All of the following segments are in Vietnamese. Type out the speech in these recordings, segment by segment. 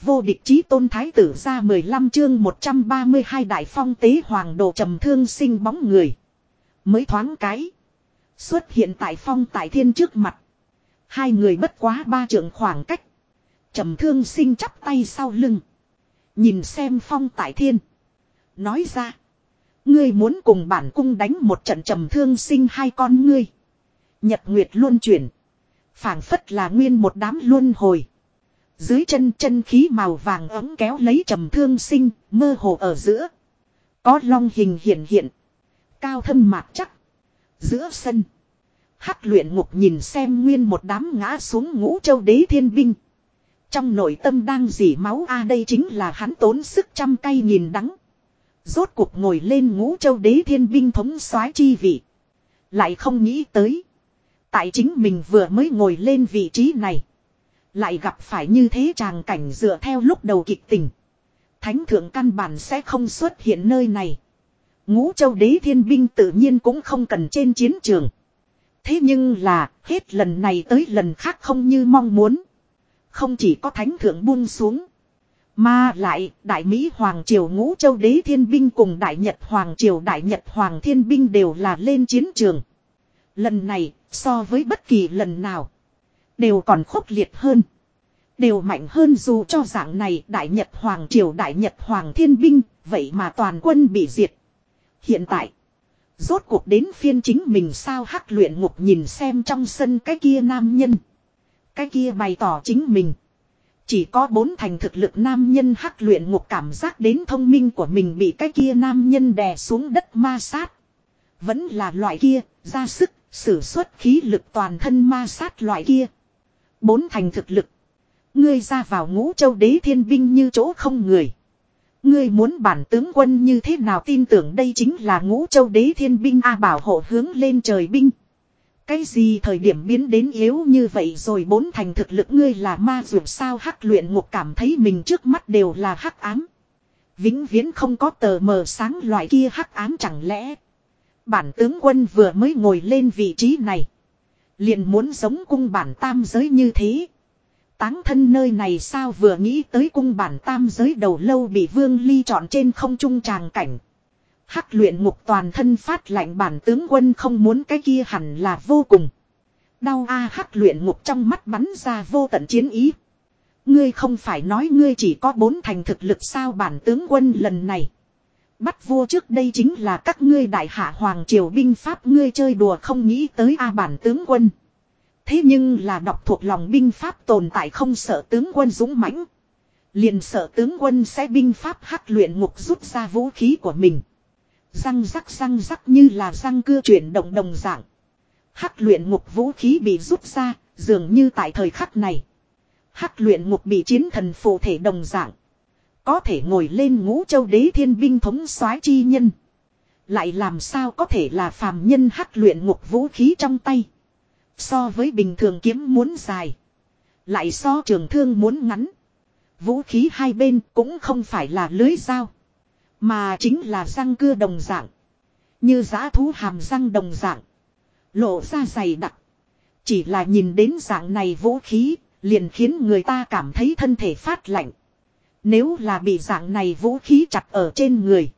Vô địch chí tôn thái tử ra 15 chương 132 đại phong tế hoàng đồ trầm thương sinh bóng người. Mới thoáng cái. Xuất hiện tại phong tại thiên trước mặt. Hai người bất quá ba trượng khoảng cách. Trầm thương sinh chắp tay sau lưng. Nhìn xem phong tại thiên. Nói ra. Ngươi muốn cùng bản cung đánh một trận trầm thương sinh hai con ngươi. Nhật Nguyệt luôn chuyển. phảng phất là nguyên một đám luân hồi. Dưới chân chân khí màu vàng ấm kéo lấy trầm thương sinh, mơ hồ ở giữa. Có long hình hiện hiện. Cao thâm mạc chắc. Giữa sân. Hắc luyện ngục nhìn xem nguyên một đám ngã xuống ngũ châu đế thiên binh. Trong nội tâm đang dỉ máu a đây chính là hắn tốn sức trăm cây nhìn đắng. Rốt cuộc ngồi lên ngũ châu đế thiên binh thống soái chi vị. Lại không nghĩ tới. Tại chính mình vừa mới ngồi lên vị trí này. Lại gặp phải như thế tràng cảnh dựa theo lúc đầu kịch tình. Thánh thượng căn bản sẽ không xuất hiện nơi này. Ngũ châu đế thiên binh tự nhiên cũng không cần trên chiến trường. Thế nhưng là hết lần này tới lần khác không như mong muốn. Không chỉ có thánh thượng buông xuống. Mà lại, Đại Mỹ Hoàng Triều Ngũ Châu Đế Thiên Binh cùng Đại Nhật Hoàng Triều Đại Nhật Hoàng Thiên Binh đều là lên chiến trường. Lần này, so với bất kỳ lần nào, đều còn khốc liệt hơn. Đều mạnh hơn dù cho dạng này Đại Nhật Hoàng Triều Đại Nhật Hoàng Thiên Binh, vậy mà toàn quân bị diệt. Hiện tại, rốt cuộc đến phiên chính mình sao hắc luyện ngục nhìn xem trong sân cái kia nam nhân. Cái kia bày tỏ chính mình. Chỉ có bốn thành thực lực nam nhân hắc luyện ngục cảm giác đến thông minh của mình bị cái kia nam nhân đè xuống đất ma sát. Vẫn là loại kia, ra sức, sử xuất khí lực toàn thân ma sát loại kia. Bốn thành thực lực. Ngươi ra vào ngũ châu đế thiên binh như chỗ không người. Ngươi muốn bản tướng quân như thế nào tin tưởng đây chính là ngũ châu đế thiên binh A bảo hộ hướng lên trời binh. Cái gì thời điểm biến đến yếu như vậy rồi bốn thành thực lực ngươi là ma dược sao hắc luyện ngục cảm thấy mình trước mắt đều là hắc ám. Vĩnh viễn không có tờ mờ sáng loại kia hắc ám chẳng lẽ. Bản tướng quân vừa mới ngồi lên vị trí này. Liền muốn giống cung bản tam giới như thế. Táng thân nơi này sao vừa nghĩ tới cung bản tam giới đầu lâu bị vương ly chọn trên không trung tràng cảnh. Hắc luyện ngục toàn thân phát lạnh bản tướng quân không muốn cái kia hẳn là vô cùng. Đau a hắc luyện ngục trong mắt bắn ra vô tận chiến ý. Ngươi không phải nói ngươi chỉ có bốn thành thực lực sao bản tướng quân lần này. Bắt vua trước đây chính là các ngươi đại hạ hoàng triều binh pháp ngươi chơi đùa không nghĩ tới a bản tướng quân. Thế nhưng là đọc thuộc lòng binh pháp tồn tại không sợ tướng quân dũng mãnh. Liền sợ tướng quân sẽ binh pháp hắc luyện ngục rút ra vũ khí của mình. Răng rắc răng rắc như là răng cưa chuyển động đồng dạng. Hắc luyện ngục vũ khí bị rút ra, dường như tại thời khắc này. Hắc luyện ngục bị chiến thần phụ thể đồng dạng. Có thể ngồi lên ngũ châu đế thiên binh thống soái chi nhân. Lại làm sao có thể là phàm nhân hắc luyện ngục vũ khí trong tay. So với bình thường kiếm muốn dài. Lại so trường thương muốn ngắn. Vũ khí hai bên cũng không phải là lưới dao. Mà chính là răng cưa đồng dạng. Như giã thú hàm răng đồng dạng. Lộ ra dày đặc. Chỉ là nhìn đến dạng này vũ khí, liền khiến người ta cảm thấy thân thể phát lạnh. Nếu là bị dạng này vũ khí chặt ở trên người.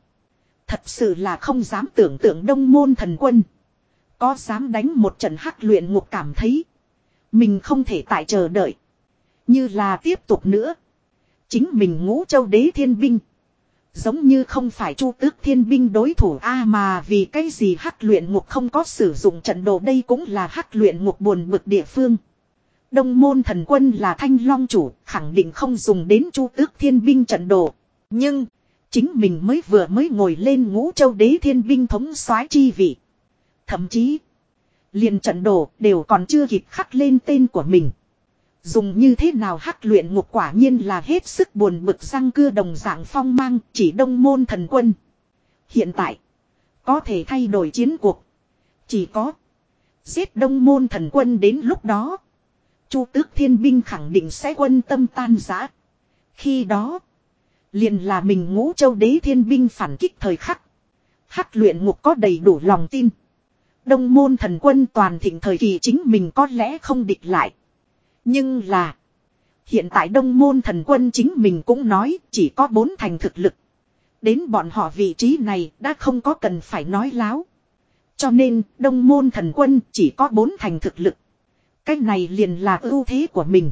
Thật sự là không dám tưởng tượng đông môn thần quân. Có dám đánh một trận hắc luyện ngục cảm thấy. Mình không thể tại chờ đợi. Như là tiếp tục nữa. Chính mình ngũ châu đế thiên binh. Giống như không phải chu tước thiên binh đối thủ A à mà vì cái gì hắc luyện ngục không có sử dụng trận đồ đây cũng là hắc luyện ngục buồn bực địa phương. Đông môn thần quân là thanh long chủ, khẳng định không dùng đến chu tước thiên binh trận đồ. Nhưng, chính mình mới vừa mới ngồi lên ngũ châu đế thiên binh thống soái chi vị. Thậm chí, liền trận đồ đều còn chưa kịp khắc lên tên của mình. Dùng như thế nào hắc luyện ngục quả nhiên là hết sức buồn bực răng cưa đồng dạng phong mang chỉ đông môn thần quân. Hiện tại, có thể thay đổi chiến cuộc. Chỉ có, giết đông môn thần quân đến lúc đó. Chu tước thiên binh khẳng định sẽ quân tâm tan giã. Khi đó, liền là mình ngũ châu đế thiên binh phản kích thời khắc. Hắc luyện ngục có đầy đủ lòng tin. Đông môn thần quân toàn thịnh thời kỳ chính mình có lẽ không địch lại. Nhưng là. Hiện tại đông môn thần quân chính mình cũng nói chỉ có bốn thành thực lực. Đến bọn họ vị trí này đã không có cần phải nói láo. Cho nên đông môn thần quân chỉ có bốn thành thực lực. Cái này liền là ưu thế của mình.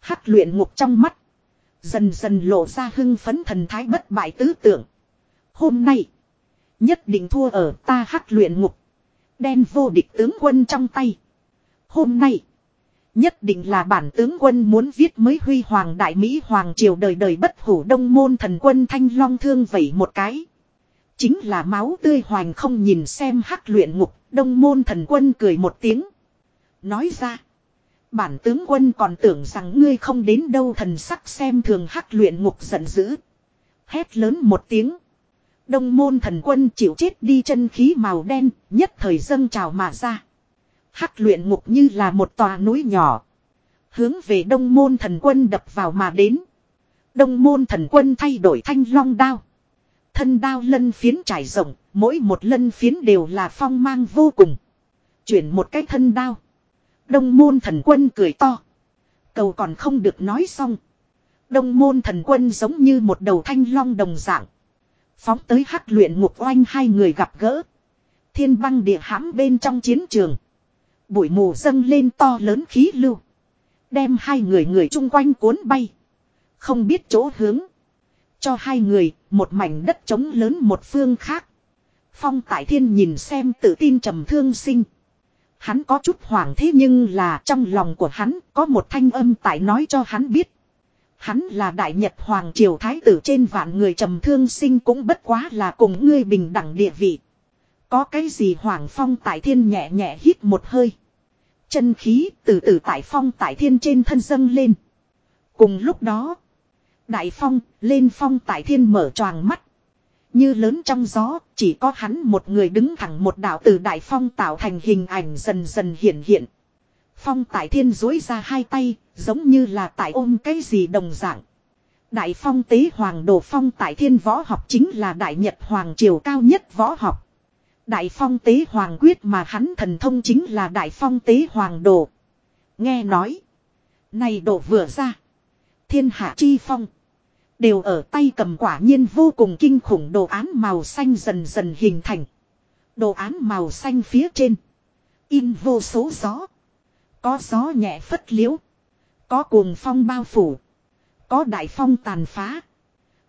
Hắc luyện ngục trong mắt. Dần dần lộ ra hưng phấn thần thái bất bại tứ tưởng. Hôm nay. Nhất định thua ở ta hắc luyện ngục. Đen vô địch tướng quân trong tay. Hôm nay. Nhất định là bản tướng quân muốn viết mới huy hoàng đại Mỹ hoàng triều đời đời bất hủ đông môn thần quân thanh long thương vẩy một cái. Chính là máu tươi hoàng không nhìn xem hắc luyện ngục, đông môn thần quân cười một tiếng. Nói ra. Bản tướng quân còn tưởng rằng ngươi không đến đâu thần sắc xem thường hắc luyện ngục giận dữ. Hét lớn một tiếng. Đông môn thần quân chịu chết đi chân khí màu đen, nhất thời dâng trào mà ra. Hắc luyện ngục như là một tòa núi nhỏ. Hướng về đông môn thần quân đập vào mà đến. Đông môn thần quân thay đổi thanh long đao. Thân đao lân phiến trải rộng, mỗi một lân phiến đều là phong mang vô cùng. Chuyển một cái thân đao. Đông môn thần quân cười to. Cầu còn không được nói xong. Đông môn thần quân giống như một đầu thanh long đồng dạng. Phóng tới hắc luyện ngục oanh hai người gặp gỡ. Thiên băng địa hãm bên trong chiến trường. Bụi mù dâng lên to lớn khí lưu. Đem hai người người chung quanh cuốn bay. Không biết chỗ hướng. Cho hai người một mảnh đất trống lớn một phương khác. Phong tại thiên nhìn xem tự tin trầm thương sinh. Hắn có chút hoảng thế nhưng là trong lòng của hắn có một thanh âm tại nói cho hắn biết. Hắn là đại nhật hoàng triều thái tử trên vạn người trầm thương sinh cũng bất quá là cùng ngươi bình đẳng địa vị. Có cái gì hoàng phong tại thiên nhẹ nhẹ hít một hơi. Chân khí từ từ tại phong tại thiên trên thân dâng lên. Cùng lúc đó. Đại phong, lên phong tại thiên mở choàng mắt. Như lớn trong gió, chỉ có hắn một người đứng thẳng một đạo từ đại phong tạo thành hình ảnh dần dần hiện hiện. Phong tại thiên dối ra hai tay, giống như là tại ôm cái gì đồng dạng. Đại phong tế hoàng đồ phong tại thiên võ học chính là đại nhật hoàng triều cao nhất võ học. Đại phong tế hoàng quyết mà hắn thần thông chính là đại phong tế hoàng đồ. Nghe nói. Này đồ vừa ra. Thiên hạ chi phong. Đều ở tay cầm quả nhiên vô cùng kinh khủng đồ án màu xanh dần dần hình thành. Đồ án màu xanh phía trên. In vô số gió. Có gió nhẹ phất liễu. Có cuồng phong bao phủ. Có đại phong tàn phá.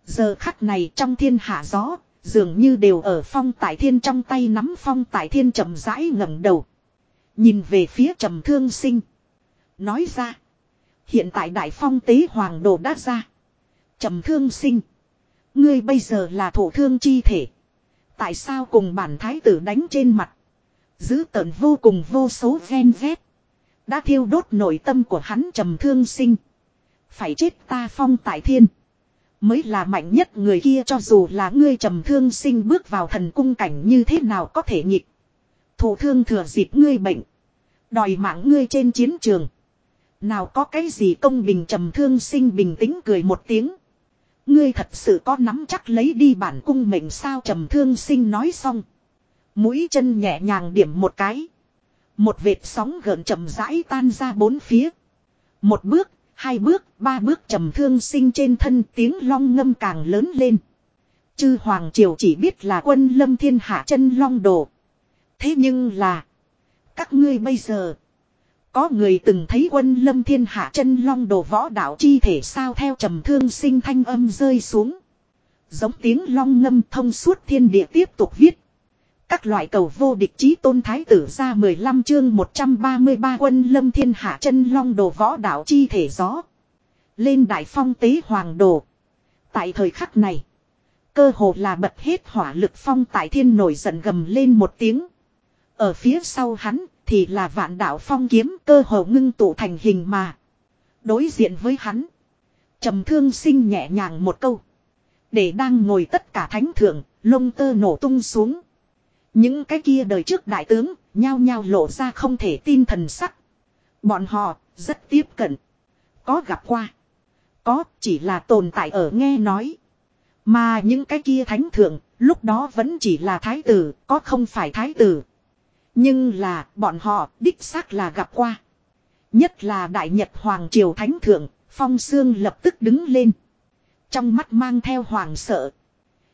Giờ khắc này trong thiên hạ gió, dường như đều ở phong tại thiên trong tay nắm phong tại thiên chậm rãi ngẩng đầu. Nhìn về phía trầm thương sinh. Nói ra. Hiện tại đại phong tế hoàng đồ đã ra trầm thương sinh. Ngươi bây giờ là thổ thương chi thể. Tại sao cùng bản thái tử đánh trên mặt. Giữ tợn vô cùng vô số ghen ghét. Đã thiêu đốt nội tâm của hắn trầm thương sinh. Phải chết ta phong tại thiên. Mới là mạnh nhất người kia cho dù là ngươi trầm thương sinh bước vào thần cung cảnh như thế nào có thể nhịp. Thủ thương thừa dịp ngươi bệnh. Đòi mạng ngươi trên chiến trường. Nào có cái gì công bình trầm thương sinh bình tĩnh cười một tiếng. Ngươi thật sự có nắm chắc lấy đi bản cung mệnh sao trầm thương sinh nói xong. Mũi chân nhẹ nhàng điểm một cái. Một vệt sóng gợn chậm rãi tan ra bốn phía. Một bước, hai bước, ba bước trầm thương sinh trên thân tiếng long ngâm càng lớn lên. Chư Hoàng Triều chỉ biết là quân lâm thiên hạ chân long đồ. Thế nhưng là. Các ngươi bây giờ. Có người từng thấy quân lâm thiên hạ chân long đồ võ đạo chi thể sao theo trầm thương sinh thanh âm rơi xuống. Giống tiếng long ngâm thông suốt thiên địa tiếp tục viết. Các loại cầu vô địch chí tôn thái tử ra 15 chương 133 quân lâm thiên hạ chân long đồ võ đạo chi thể gió. Lên đại phong tế hoàng đồ. Tại thời khắc này. Cơ hồ là bật hết hỏa lực phong tại thiên nổi giận gầm lên một tiếng. Ở phía sau hắn thì là vạn đạo phong kiếm cơ hồ ngưng tụ thành hình mà. Đối diện với hắn. trầm thương sinh nhẹ nhàng một câu. Để đang ngồi tất cả thánh thượng, lông tơ nổ tung xuống. Những cái kia đời trước đại tướng, nhao nhao lộ ra không thể tin thần sắc. Bọn họ, rất tiếp cận. Có gặp qua. Có, chỉ là tồn tại ở nghe nói. Mà những cái kia thánh thượng, lúc đó vẫn chỉ là thái tử, có không phải thái tử. Nhưng là bọn họ đích xác là gặp qua. Nhất là Đại Nhật Hoàng Triều Thánh Thượng, Phong Sương lập tức đứng lên. Trong mắt mang theo hoàng sợ.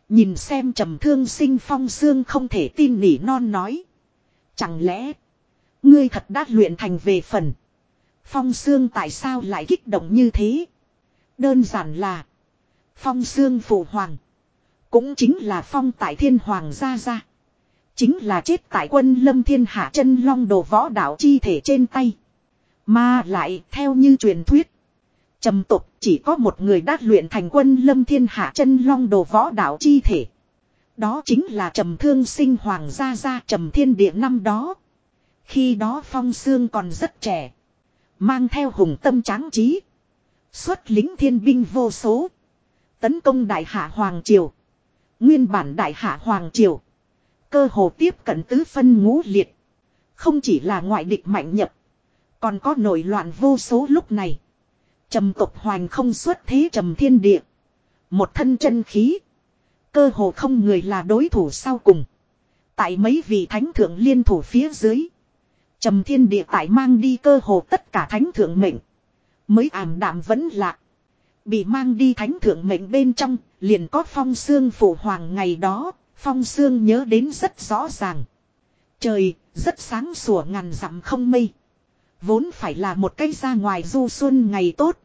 Nhìn xem trầm thương sinh Phong Sương không thể tin nỉ non nói. Chẳng lẽ. Ngươi thật đã luyện thành về phần. Phong Sương tại sao lại kích động như thế? Đơn giản là. Phong Sương phụ hoàng. Cũng chính là phong tại thiên hoàng gia gia. Chính là chết tại quân lâm thiên hạ chân long đồ võ đạo chi thể trên tay. Mà lại, theo như truyền thuyết. trầm tục chỉ có một người đã luyện thành quân lâm thiên hạ chân long đồ võ đạo chi thể. Đó chính là trầm thương sinh hoàng gia gia trầm thiên địa năm đó. Khi đó phong xương còn rất trẻ. Mang theo hùng tâm tráng trí. Xuất lính thiên binh vô số. Tấn công đại hạ Hoàng Triều. Nguyên bản đại hạ Hoàng Triều. Cơ hồ tiếp cận tứ phân ngũ liệt. Không chỉ là ngoại địch mạnh nhập. Còn có nổi loạn vô số lúc này. Trầm tộc hoành không xuất thế trầm thiên địa. Một thân chân khí. Cơ hồ không người là đối thủ sau cùng. Tại mấy vị thánh thượng liên thủ phía dưới. Trầm thiên địa tại mang đi cơ hồ tất cả thánh thượng mệnh. Mới ảm đạm vẫn lạc. Bị mang đi thánh thượng mệnh bên trong, liền có phong xương phụ hoàng ngày đó, phong sương nhớ đến rất rõ ràng. Trời, rất sáng sủa ngàn dặm không mây. Vốn phải là một cây ra ngoài du xuân ngày tốt.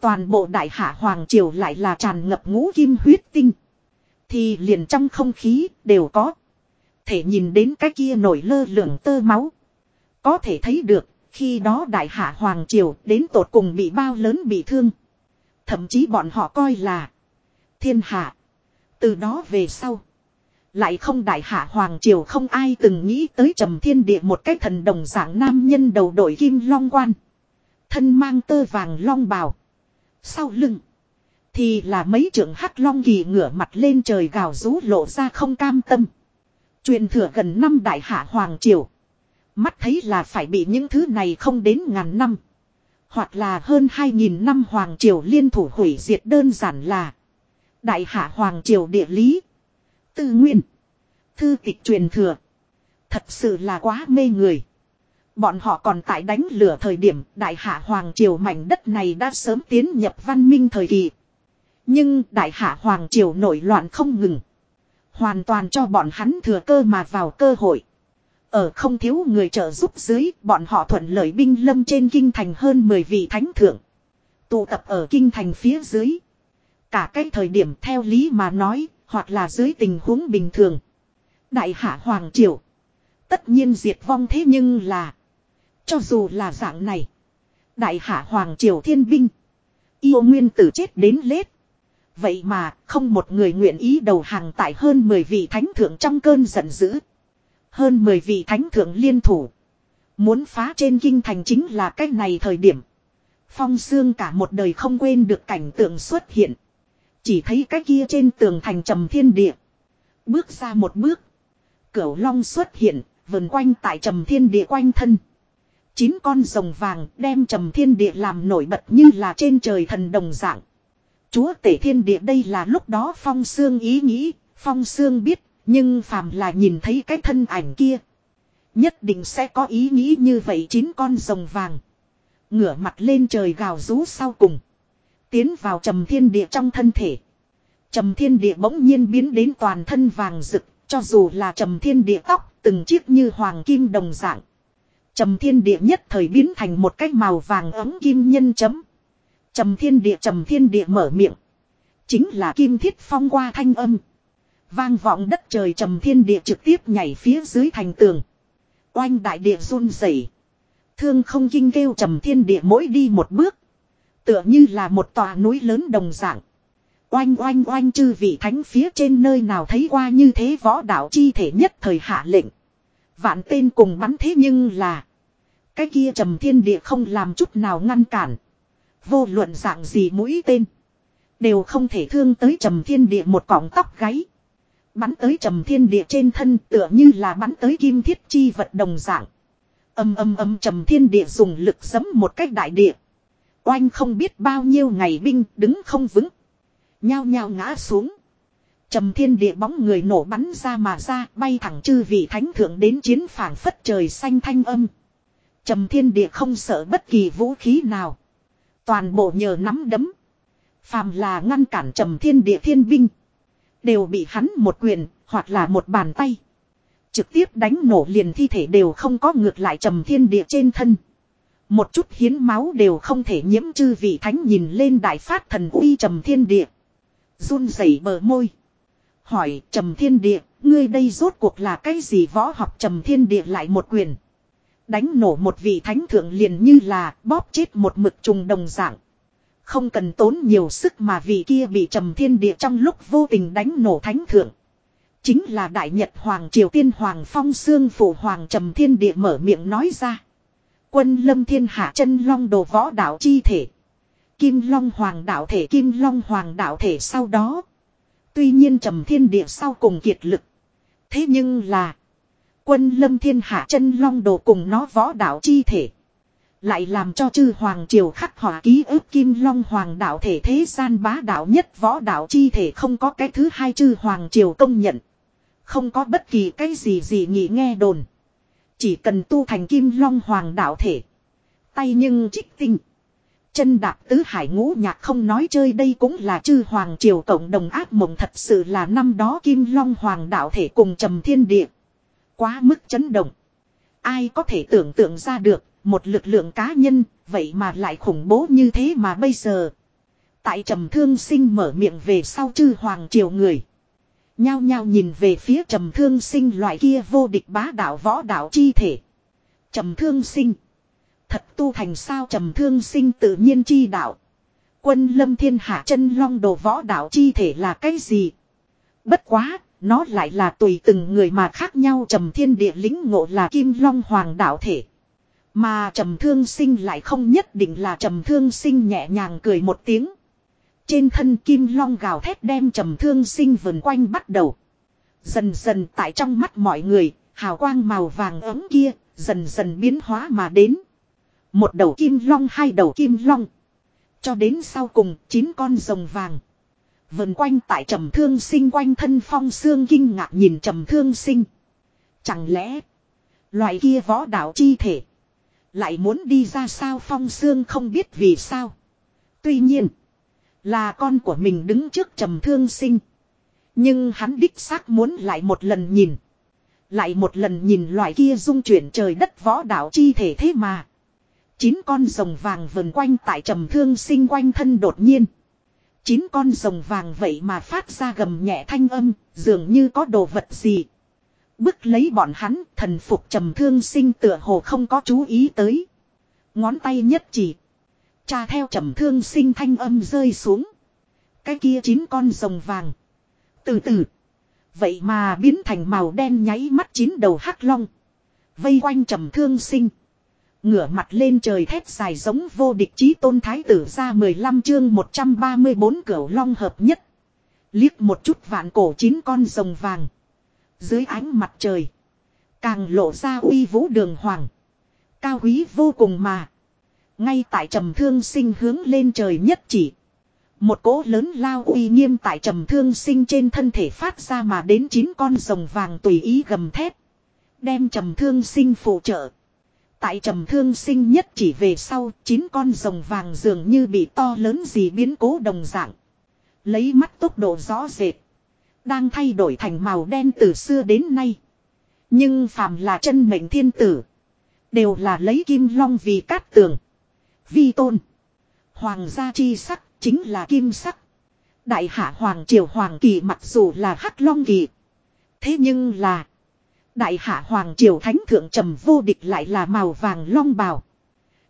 Toàn bộ đại hạ hoàng triều lại là tràn ngập ngũ kim huyết tinh. Thì liền trong không khí đều có. Thể nhìn đến cái kia nổi lơ lửng tơ máu. Có thể thấy được, khi đó đại hạ hoàng triều đến tột cùng bị bao lớn bị thương. Thậm chí bọn họ coi là thiên hạ. Từ đó về sau. Lại không đại hạ hoàng triều không ai từng nghĩ tới trầm thiên địa một cái thần đồng dạng nam nhân đầu đội kim long quan. Thân mang tơ vàng long bào. Sau lưng. Thì là mấy trưởng hắc long kỳ ngửa mặt lên trời gào rú lộ ra không cam tâm. Truyền thừa gần năm đại hạ hoàng triều. Mắt thấy là phải bị những thứ này không đến ngàn năm. Hoặc là hơn hai nghìn năm Hoàng Triều liên thủ hủy diệt đơn giản là. Đại hạ Hoàng Triều địa lý. Tư nguyên. Thư tịch truyền thừa. Thật sự là quá mê người. Bọn họ còn tại đánh lửa thời điểm đại hạ Hoàng Triều mảnh đất này đã sớm tiến nhập văn minh thời kỳ. Nhưng đại hạ Hoàng Triều nổi loạn không ngừng. Hoàn toàn cho bọn hắn thừa cơ mà vào cơ hội. Ở không thiếu người trợ giúp dưới, bọn họ thuận lợi binh lâm trên kinh thành hơn 10 vị thánh thượng. Tụ tập ở kinh thành phía dưới. Cả cái thời điểm theo lý mà nói, hoặc là dưới tình huống bình thường. Đại hạ Hoàng Triều. Tất nhiên diệt vong thế nhưng là. Cho dù là dạng này. Đại hạ Hoàng Triều thiên binh. Yêu nguyên tử chết đến lết. Vậy mà không một người nguyện ý đầu hàng tại hơn 10 vị thánh thượng trong cơn giận dữ. Hơn 10 vị thánh thượng liên thủ. Muốn phá trên kinh thành chính là cách này thời điểm. Phong xương cả một đời không quên được cảnh tượng xuất hiện. Chỉ thấy cái kia trên tường thành trầm thiên địa. Bước ra một bước. Cửu long xuất hiện, vần quanh tại trầm thiên địa quanh thân. Chín con rồng vàng đem trầm thiên địa làm nổi bật như là trên trời thần đồng dạng. Chúa tể thiên địa đây là lúc đó phong xương ý nghĩ, phong xương biết nhưng phàm là nhìn thấy cái thân ảnh kia. Nhất định sẽ có ý nghĩ như vậy chín con rồng vàng. Ngửa mặt lên trời gào rú sau cùng. Tiến vào trầm thiên địa trong thân thể. Trầm thiên địa bỗng nhiên biến đến toàn thân vàng rực. Cho dù là trầm thiên địa tóc, từng chiếc như hoàng kim đồng dạng. Trầm thiên địa nhất thời biến thành một cái màu vàng ấm kim nhân chấm. Trầm thiên địa, trầm thiên địa mở miệng. Chính là kim thiết phong qua thanh âm. Vang vọng đất trời trầm thiên địa trực tiếp nhảy phía dưới thành tường. Oanh đại địa run rẩy. Thương không kinh kêu trầm thiên địa mỗi đi một bước. Tựa như là một tòa núi lớn đồng dạng. Oanh oanh oanh, chư vị thánh phía trên nơi nào thấy qua như thế võ đạo chi thể nhất thời hạ lệnh. Vạn tên cùng bắn thế nhưng là. Cái kia trầm thiên địa không làm chút nào ngăn cản. Vô luận dạng gì mũi tên. Đều không thể thương tới trầm thiên địa một cọng tóc gáy. Bắn tới trầm thiên địa trên thân tựa như là bắn tới kim thiết chi vật đồng dạng. Âm âm âm, trầm thiên địa dùng lực giấm một cách đại địa. Oanh không biết bao nhiêu ngày binh đứng không vững. Nhao nhao ngã xuống. Trầm thiên địa bóng người nổ bắn ra mà ra, bay thẳng chư vị thánh thượng đến chiến phảng phất trời xanh thanh âm. Trầm thiên địa không sợ bất kỳ vũ khí nào. Toàn bộ nhờ nắm đấm. Phàm là ngăn cản trầm thiên địa thiên binh. Đều bị hắn một quyền, hoặc là một bàn tay. Trực tiếp đánh nổ liền thi thể đều không có ngược lại trầm thiên địa trên thân. Một chút hiến máu đều không thể nhiễm chư vị thánh nhìn lên đại phát thần uy trầm thiên địa. run rẩy bờ môi. Hỏi trầm thiên địa, ngươi đây rốt cuộc là cái gì võ học trầm thiên địa lại một quyền. Đánh nổ một vị thánh thượng liền như là bóp chết một mực trùng đồng dạng. Không cần tốn nhiều sức mà vị kia bị trầm thiên địa trong lúc vô tình đánh nổ thánh thượng. Chính là Đại Nhật Hoàng Triều Tiên Hoàng Phong Sương Phủ Hoàng Trầm Thiên Địa mở miệng nói ra. Quân lâm thiên hạ chân long đồ võ đạo chi thể. Kim long hoàng đạo thể, kim long hoàng đạo thể sau đó. Tuy nhiên trầm thiên địa sau cùng kiệt lực. Thế nhưng là. Quân lâm thiên hạ chân long đồ cùng nó võ đạo chi thể. Lại làm cho chư hoàng triều khắc họa ký ức kim long hoàng đạo thể thế gian bá đạo nhất võ đạo chi thể không có cái thứ hai chư hoàng triều công nhận. Không có bất kỳ cái gì gì nghĩ nghe đồn. Chỉ cần tu thành kim long hoàng đạo thể. Tay nhưng trích tinh. Chân đạp tứ hải ngũ nhạc không nói chơi đây cũng là chư hoàng triều cộng đồng ác mộng thật sự là năm đó kim long hoàng đạo thể cùng trầm thiên địa. Quá mức chấn động. Ai có thể tưởng tượng ra được, một lực lượng cá nhân, vậy mà lại khủng bố như thế mà bây giờ. Tại trầm thương sinh mở miệng về sau chư hoàng triều người. Nhao nhao nhìn về phía trầm thương sinh loại kia vô địch bá đạo võ đạo chi thể. Trầm thương sinh. Thật tu thành sao trầm thương sinh tự nhiên chi đạo. Quân lâm thiên hạ chân long đồ võ đạo chi thể là cái gì? Bất quá, nó lại là tùy từng người mà khác nhau trầm thiên địa lính ngộ là kim long hoàng đạo thể. Mà trầm thương sinh lại không nhất định là trầm thương sinh nhẹ nhàng cười một tiếng. Trên thân kim long gào thét đem trầm thương sinh vần quanh bắt đầu. Dần dần tại trong mắt mọi người, hào quang màu vàng ấm kia, dần dần biến hóa mà đến. Một đầu kim long hai đầu kim long. Cho đến sau cùng chín con rồng vàng. Vần quanh tại trầm thương sinh quanh thân phong xương kinh ngạc nhìn trầm thương sinh. Chẳng lẽ loại kia võ đạo chi thể lại muốn đi ra sao phong xương không biết vì sao. Tuy nhiên là con của mình đứng trước trầm thương sinh. Nhưng hắn đích xác muốn lại một lần nhìn. Lại một lần nhìn loại kia dung chuyển trời đất võ đạo chi thể thế mà. Chín con rồng vàng vần quanh tại trầm thương sinh quanh thân đột nhiên. Chín con rồng vàng vậy mà phát ra gầm nhẹ thanh âm, dường như có đồ vật gì. Bức lấy bọn hắn, thần phục trầm thương sinh tựa hồ không có chú ý tới. Ngón tay nhất chỉ. Cha theo trầm thương sinh thanh âm rơi xuống. Cái kia chín con rồng vàng. Từ từ. Vậy mà biến thành màu đen nháy mắt chín đầu hắc long. Vây quanh trầm thương sinh. Ngửa mặt lên trời thét dài giống vô địch chí tôn thái tử ra 15 chương 134 cửu long hợp nhất. Liếc một chút vạn cổ chín con rồng vàng. Dưới ánh mặt trời. Càng lộ ra uy vũ đường hoàng. Cao quý vô cùng mà. Ngay tại trầm thương sinh hướng lên trời nhất chỉ. Một cỗ lớn lao uy nghiêm tại trầm thương sinh trên thân thể phát ra mà đến chín con rồng vàng tùy ý gầm thép. Đem trầm thương sinh phụ trợ. Tại trầm thương sinh nhất chỉ về sau, chín con rồng vàng dường như bị to lớn gì biến cố đồng dạng. Lấy mắt tốc độ rõ rệt. Đang thay đổi thành màu đen từ xưa đến nay. Nhưng phàm là chân mệnh thiên tử. Đều là lấy kim long vì cát tường. Vi tôn. Hoàng gia chi sắc chính là kim sắc. Đại hạ hoàng triều hoàng kỳ mặc dù là hắc long kỳ. Thế nhưng là. Đại hạ hoàng triều thánh thượng trầm vô địch lại là màu vàng long bào.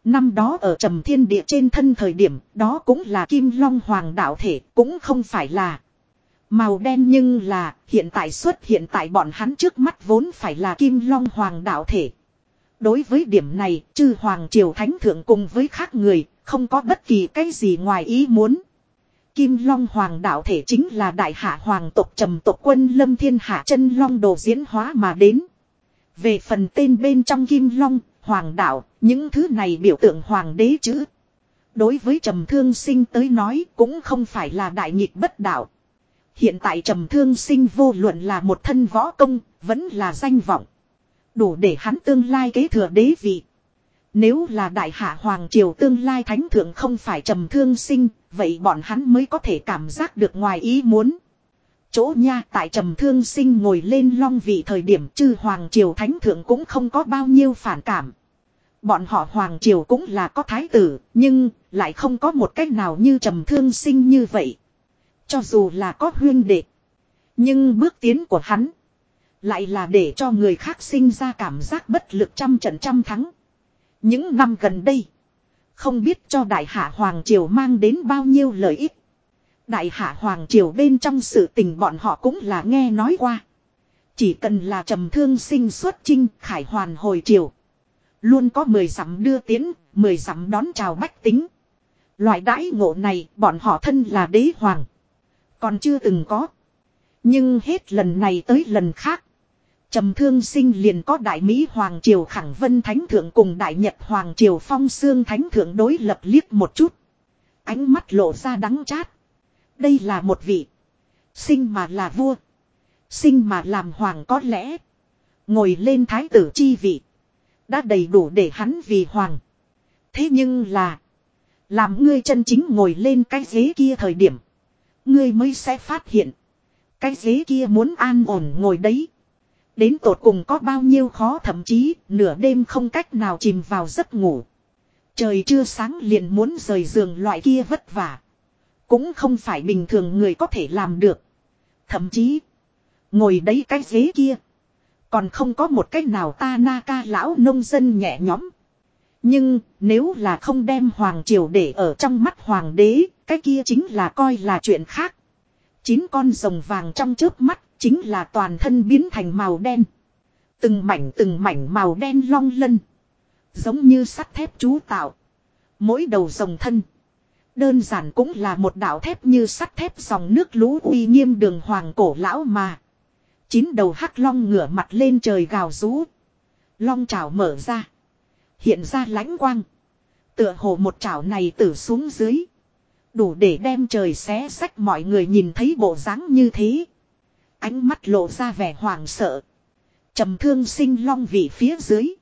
Năm đó ở trầm thiên địa trên thân thời điểm, đó cũng là kim long hoàng đạo thể, cũng không phải là. Màu đen nhưng là hiện tại xuất hiện tại bọn hắn trước mắt vốn phải là kim long hoàng đạo thể. Đối với điểm này, chư Hoàng Triều Thánh Thượng cùng với khác người, không có bất kỳ cái gì ngoài ý muốn. Kim Long Hoàng đạo thể chính là đại hạ hoàng tộc trầm tộc quân lâm thiên hạ chân long đồ diễn hóa mà đến. Về phần tên bên trong Kim Long, Hoàng đạo, những thứ này biểu tượng Hoàng đế chữ. Đối với trầm thương sinh tới nói cũng không phải là đại nghịch bất đạo. Hiện tại trầm thương sinh vô luận là một thân võ công, vẫn là danh vọng. Đủ để hắn tương lai kế thừa đế vị. Nếu là đại hạ hoàng triều tương lai thánh thượng không phải trầm thương sinh, vậy bọn hắn mới có thể cảm giác được ngoài ý muốn. Chỗ nha tại trầm thương sinh ngồi lên long vị thời điểm chư hoàng triều thánh thượng cũng không có bao nhiêu phản cảm. Bọn họ hoàng triều cũng là có thái tử, nhưng lại không có một cách nào như trầm thương sinh như vậy. Cho dù là có huyên đệ. Nhưng bước tiến của hắn lại là để cho người khác sinh ra cảm giác bất lực trăm trận trăm thắng. Những năm gần đây, không biết cho đại hạ Hoàng Triều mang đến bao nhiêu lợi ích. Đại hạ Hoàng Triều bên trong sự tình bọn họ cũng là nghe nói qua. Chỉ cần là trầm thương sinh xuất chinh khải hoàn hồi triều. Luôn có 10 dặm đưa tiến, 10 dặm đón chào bách tính. Loại đãi ngộ này bọn họ thân là đế hoàng. Còn chưa từng có. Nhưng hết lần này tới lần khác. Trầm thương sinh liền có đại Mỹ Hoàng Triều Khẳng Vân Thánh Thượng cùng đại Nhật Hoàng Triều Phong Sương Thánh Thượng đối lập liếc một chút. Ánh mắt lộ ra đắng chát. Đây là một vị. Sinh mà là vua. Sinh mà làm hoàng có lẽ. Ngồi lên thái tử chi vị. Đã đầy đủ để hắn vì hoàng. Thế nhưng là. Làm ngươi chân chính ngồi lên cái ghế kia thời điểm. Ngươi mới sẽ phát hiện. Cái ghế kia muốn an ổn ngồi đấy. Đến tột cùng có bao nhiêu khó thậm chí nửa đêm không cách nào chìm vào giấc ngủ. Trời chưa sáng liền muốn rời giường loại kia vất vả. Cũng không phải bình thường người có thể làm được. Thậm chí, ngồi đấy cái ghế kia. Còn không có một cách nào ta na ca lão nông dân nhẹ nhõm. Nhưng nếu là không đem hoàng triều để ở trong mắt hoàng đế, cái kia chính là coi là chuyện khác. Chín con rồng vàng trong trước mắt chính là toàn thân biến thành màu đen. Từng mảnh từng mảnh màu đen long lân. Giống như sắt thép chú tạo. Mỗi đầu rồng thân. Đơn giản cũng là một đạo thép như sắt thép dòng nước lũ uy nghiêm đường hoàng cổ lão mà. Chín đầu hắc long ngửa mặt lên trời gào rú. Long trào mở ra. Hiện ra lãnh quang. Tựa hồ một trào này tử xuống dưới. Đủ để đem trời xé sách mọi người nhìn thấy bộ dáng như thế. Ánh mắt lộ ra vẻ hoàng sợ. trầm thương sinh long vị phía dưới.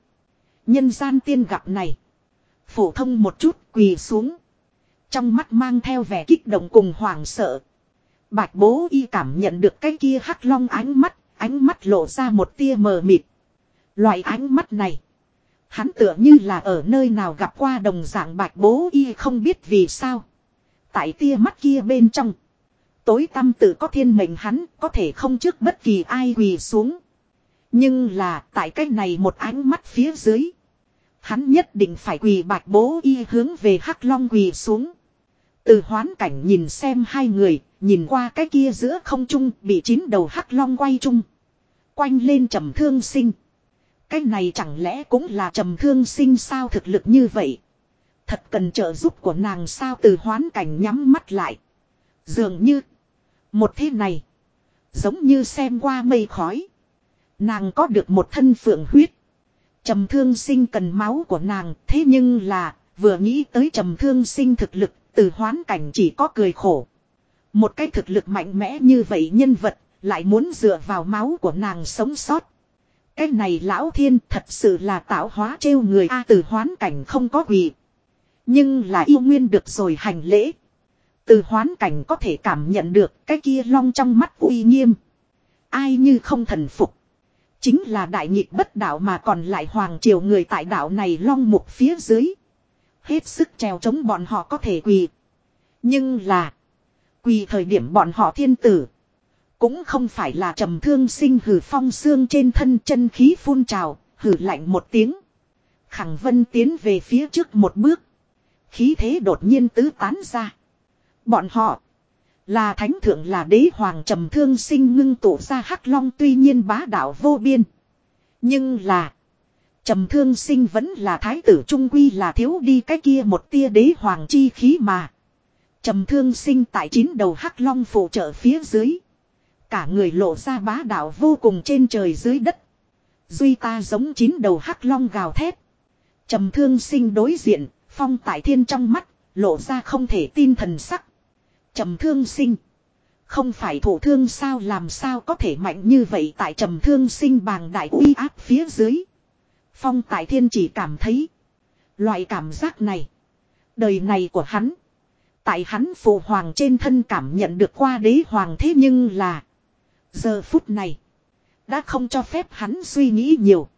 Nhân gian tiên gặp này. Phổ thông một chút, quỳ xuống. Trong mắt mang theo vẻ kích động cùng hoàng sợ. Bạch bố y cảm nhận được cái kia hắc long ánh mắt. Ánh mắt lộ ra một tia mờ mịt. Loại ánh mắt này. Hắn tựa như là ở nơi nào gặp qua đồng dạng bạch bố y không biết vì sao. Tại tia mắt kia bên trong. Tối tâm tự có thiên mệnh hắn có thể không trước bất kỳ ai quỳ xuống. Nhưng là tại cái này một ánh mắt phía dưới. Hắn nhất định phải quỳ bạch bố y hướng về hắc long quỳ xuống. Từ hoán cảnh nhìn xem hai người, nhìn qua cái kia giữa không trung bị chín đầu hắc long quay chung. Quanh lên trầm thương sinh. Cái này chẳng lẽ cũng là trầm thương sinh sao thực lực như vậy. Thật cần trợ giúp của nàng sao từ hoán cảnh nhắm mắt lại. Dường như. Một thế này. Giống như xem qua mây khói. Nàng có được một thân phượng huyết. Trầm thương sinh cần máu của nàng. Thế nhưng là. Vừa nghĩ tới trầm thương sinh thực lực. Từ hoán cảnh chỉ có cười khổ. Một cái thực lực mạnh mẽ như vậy nhân vật. Lại muốn dựa vào máu của nàng sống sót. Cái này lão thiên thật sự là tạo hóa trêu người A, từ hoán cảnh không có quỷ. Nhưng là yêu nguyên được rồi hành lễ. Từ hoán cảnh có thể cảm nhận được cái kia long trong mắt uy nghiêm. Ai như không thần phục. Chính là đại nghịch bất đạo mà còn lại hoàng triều người tại đạo này long mục phía dưới. Hết sức trèo chống bọn họ có thể quỳ. Nhưng là. Quỳ thời điểm bọn họ thiên tử. Cũng không phải là trầm thương sinh hử phong xương trên thân chân khí phun trào, hử lạnh một tiếng. Khẳng vân tiến về phía trước một bước. Khí thế đột nhiên tứ tán ra. Bọn họ là thánh thượng là đế hoàng trầm thương sinh ngưng tụ ra hắc long tuy nhiên bá đạo vô biên. Nhưng là trầm thương sinh vẫn là thái tử trung quy là thiếu đi cái kia một tia đế hoàng chi khí mà. Trầm thương sinh tại chín đầu hắc long phụ trợ phía dưới. Cả người lộ ra bá đạo vô cùng trên trời dưới đất. Duy ta giống chín đầu hắc long gào thét. Trầm thương sinh đối diện, phong tại thiên trong mắt, lộ ra không thể tin thần sắc trầm thương sinh. Không phải thủ thương sao, làm sao có thể mạnh như vậy tại trầm thương sinh bàng đại uy áp phía dưới. Phong tại thiên chỉ cảm thấy. Loại cảm giác này. Đời này của hắn. Tại hắn phụ hoàng trên thân cảm nhận được qua đế hoàng thế nhưng là. Giờ phút này. Đã không cho phép hắn suy nghĩ nhiều.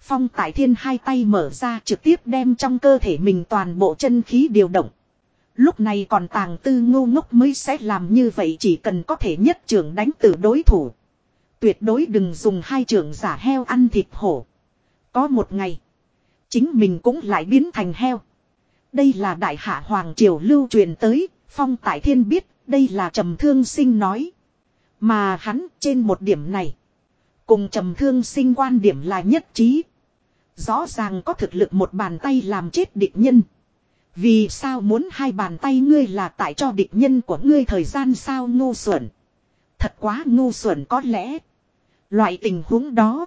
Phong tại thiên hai tay mở ra trực tiếp đem trong cơ thể mình toàn bộ chân khí điều động. Lúc này còn tàng tư ngu ngốc mới sẽ làm như vậy chỉ cần có thể nhất trưởng đánh từ đối thủ. Tuyệt đối đừng dùng hai trưởng giả heo ăn thịt hổ. Có một ngày. Chính mình cũng lại biến thành heo. Đây là đại hạ Hoàng Triều lưu truyền tới. Phong Tại Thiên biết, đây là trầm thương sinh nói. Mà hắn trên một điểm này. Cùng trầm thương sinh quan điểm là nhất trí. Rõ ràng có thực lực một bàn tay làm chết địch nhân. Vì sao muốn hai bàn tay ngươi là tại cho địch nhân của ngươi thời gian sao ngu xuẩn. Thật quá ngu xuẩn có lẽ. Loại tình huống đó.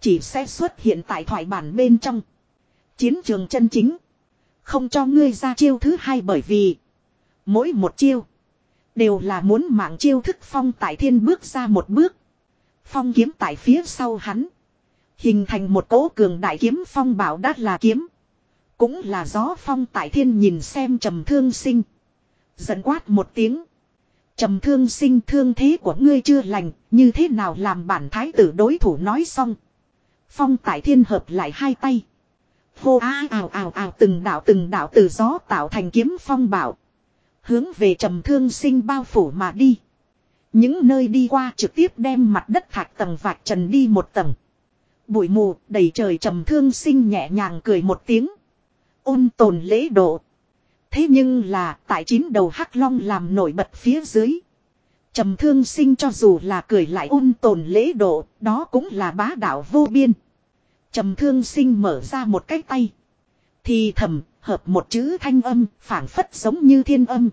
Chỉ sẽ xuất hiện tại thoại bản bên trong. Chiến trường chân chính. Không cho ngươi ra chiêu thứ hai bởi vì. Mỗi một chiêu. Đều là muốn mạng chiêu thức phong tại thiên bước ra một bước. Phong kiếm tại phía sau hắn. Hình thành một cỗ cường đại kiếm phong bảo đắt là kiếm. Cũng là gió phong tại thiên nhìn xem trầm thương sinh. Giận quát một tiếng. Trầm thương sinh thương thế của ngươi chưa lành, như thế nào làm bản thái tử đối thủ nói xong. Phong tại thiên hợp lại hai tay. Hô a ào ào ào từng đạo từng đạo từ gió tạo thành kiếm phong bảo. Hướng về trầm thương sinh bao phủ mà đi. Những nơi đi qua trực tiếp đem mặt đất thạch tầng vạch trần đi một tầng. Bụi mù đầy trời trầm thương sinh nhẹ nhàng cười một tiếng. Ôn tồn lễ độ. Thế nhưng là tại chín đầu hắc long làm nổi bật phía dưới. Trầm thương sinh cho dù là cười lại ôn tồn lễ độ, đó cũng là bá đạo vô biên. Trầm thương sinh mở ra một cái tay. Thì thầm, hợp một chữ thanh âm, phảng phất giống như thiên âm.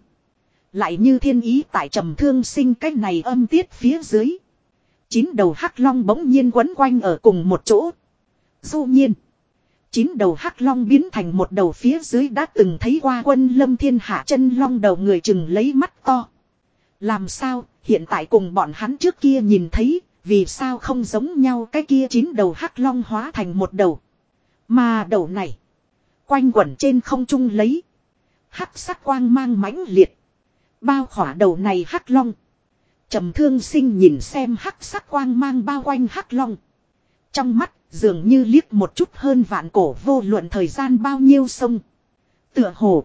Lại như thiên ý tại trầm thương sinh cái này âm tiết phía dưới. Chín đầu hắc long bỗng nhiên quấn quanh ở cùng một chỗ. Du nhiên. Chín đầu hắc long biến thành một đầu phía dưới đã từng thấy qua quân lâm thiên hạ chân long đầu người chừng lấy mắt to. Làm sao, hiện tại cùng bọn hắn trước kia nhìn thấy, vì sao không giống nhau cái kia chín đầu hắc long hóa thành một đầu. Mà đầu này, quanh quẩn trên không trung lấy. Hắc sắc quang mang mãnh liệt. Bao khỏa đầu này hắc long. trầm thương sinh nhìn xem hắc sắc quang mang bao quanh hắc long. Trong mắt dường như liếc một chút hơn vạn cổ vô luận thời gian bao nhiêu sông. Tựa hồ.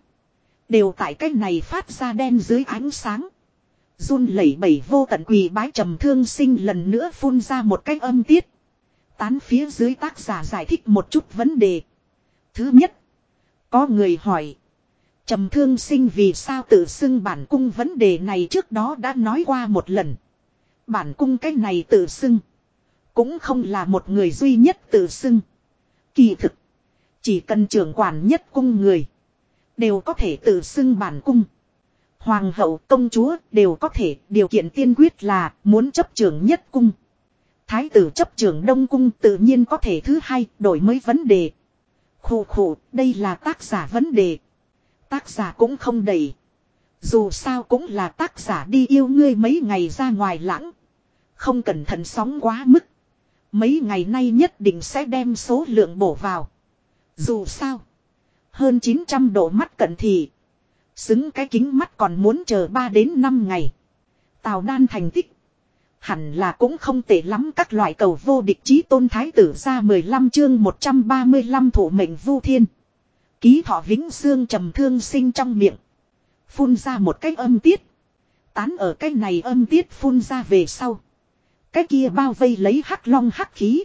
Đều tại cách này phát ra đen dưới ánh sáng. run lẩy bẩy vô tận quỳ bái trầm thương sinh lần nữa phun ra một cách âm tiết. Tán phía dưới tác giả giải thích một chút vấn đề. Thứ nhất. Có người hỏi. Trầm thương sinh vì sao tự xưng bản cung vấn đề này trước đó đã nói qua một lần. Bản cung cái này tự xưng. Cũng không là một người duy nhất tự xưng. Kỳ thực. Chỉ cần trưởng quản nhất cung người. Đều có thể tự xưng bản cung. Hoàng hậu, công chúa đều có thể điều kiện tiên quyết là muốn chấp trưởng nhất cung. Thái tử chấp trưởng đông cung tự nhiên có thể thứ hai đổi mới vấn đề. Khủ khủ đây là tác giả vấn đề. Tác giả cũng không đầy. Dù sao cũng là tác giả đi yêu ngươi mấy ngày ra ngoài lãng. Không cẩn thận sóng quá mức. Mấy ngày nay nhất định sẽ đem số lượng bổ vào. Dù sao. Hơn 900 độ mắt cận thị. Xứng cái kính mắt còn muốn chờ 3 đến 5 ngày. Tào đan thành tích. Hẳn là cũng không tệ lắm các loại cầu vô địch chí tôn thái tử ra 15 chương 135 thủ mệnh vu thiên. Ký thọ vĩnh xương trầm thương sinh trong miệng. Phun ra một cái âm tiết. Tán ở cái này âm tiết phun ra về sau. Cái kia bao vây lấy hắc long hắc khí.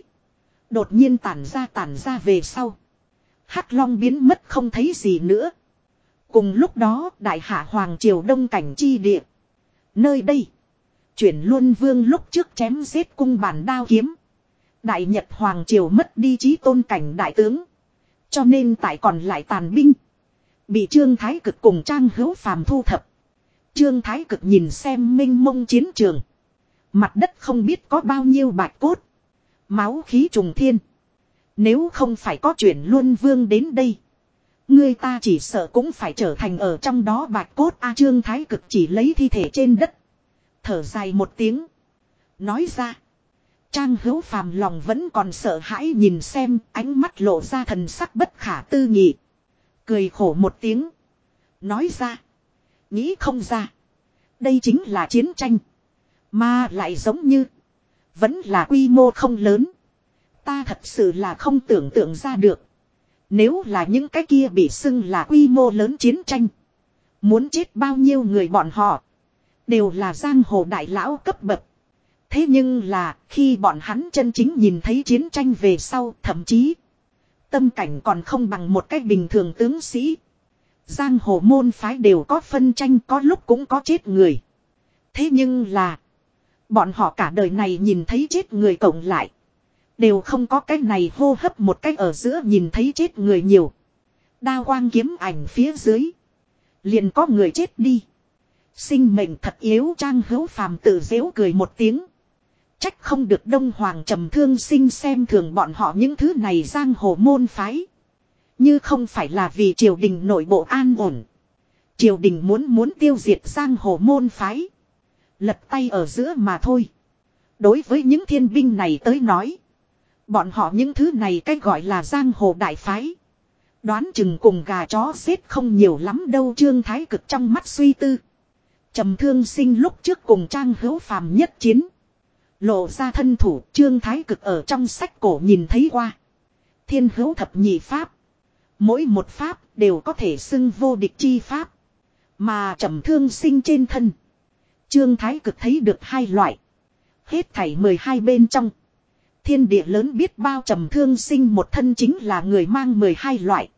Đột nhiên tản ra tản ra về sau. Hắc long biến mất không thấy gì nữa. Cùng lúc đó, đại hạ hoàng triều đông cảnh chi địa. Nơi đây. Chuyển luân vương lúc trước chém giết cung bản đao kiếm. Đại Nhật Hoàng Triều mất đi trí tôn cảnh đại tướng. Cho nên tại còn lại tàn binh. Bị Trương Thái Cực cùng Trang Hữu Phàm thu thập. Trương Thái Cực nhìn xem minh mông chiến trường. Mặt đất không biết có bao nhiêu bạch cốt. Máu khí trùng thiên. Nếu không phải có chuyện luân vương đến đây. Người ta chỉ sợ cũng phải trở thành ở trong đó bạch cốt A Trương Thái Cực chỉ lấy thi thể trên đất. Thở dài một tiếng. Nói ra. Trang hữu phàm lòng vẫn còn sợ hãi nhìn xem, ánh mắt lộ ra thần sắc bất khả tư nghị. Cười khổ một tiếng. Nói ra. Nghĩ không ra. Đây chính là chiến tranh. Mà lại giống như. Vẫn là quy mô không lớn. Ta thật sự là không tưởng tượng ra được. Nếu là những cái kia bị xưng là quy mô lớn chiến tranh. Muốn chết bao nhiêu người bọn họ. Đều là giang hồ đại lão cấp bậc. Thế nhưng là khi bọn hắn chân chính nhìn thấy chiến tranh về sau, thậm chí. Tâm cảnh còn không bằng một cách bình thường tướng sĩ. Giang hồ môn phái đều có phân tranh, có lúc cũng có chết người. Thế nhưng là. Bọn họ cả đời này nhìn thấy chết người cộng lại. Đều không có cái này hô hấp một cách ở giữa nhìn thấy chết người nhiều. Đa quang kiếm ảnh phía dưới. Liền có người chết đi. Sinh mệnh thật yếu trang hữu phàm tự dễu cười một tiếng. Trách không được đông hoàng trầm thương sinh xem thường bọn họ những thứ này giang hồ môn phái. Như không phải là vì triều đình nội bộ an ổn. Triều đình muốn muốn tiêu diệt giang hồ môn phái. Lật tay ở giữa mà thôi. Đối với những thiên binh này tới nói. Bọn họ những thứ này cách gọi là giang hồ đại phái. Đoán chừng cùng gà chó xếp không nhiều lắm đâu trương thái cực trong mắt suy tư. trầm thương sinh lúc trước cùng trang hữu phàm nhất chiến. Lộ ra thân thủ, trương thái cực ở trong sách cổ nhìn thấy qua. Thiên hữu thập nhị pháp. Mỗi một pháp đều có thể xưng vô địch chi pháp. Mà trầm thương sinh trên thân. Trương thái cực thấy được hai loại. Hết thảy 12 bên trong. Thiên địa lớn biết bao trầm thương sinh một thân chính là người mang 12 loại.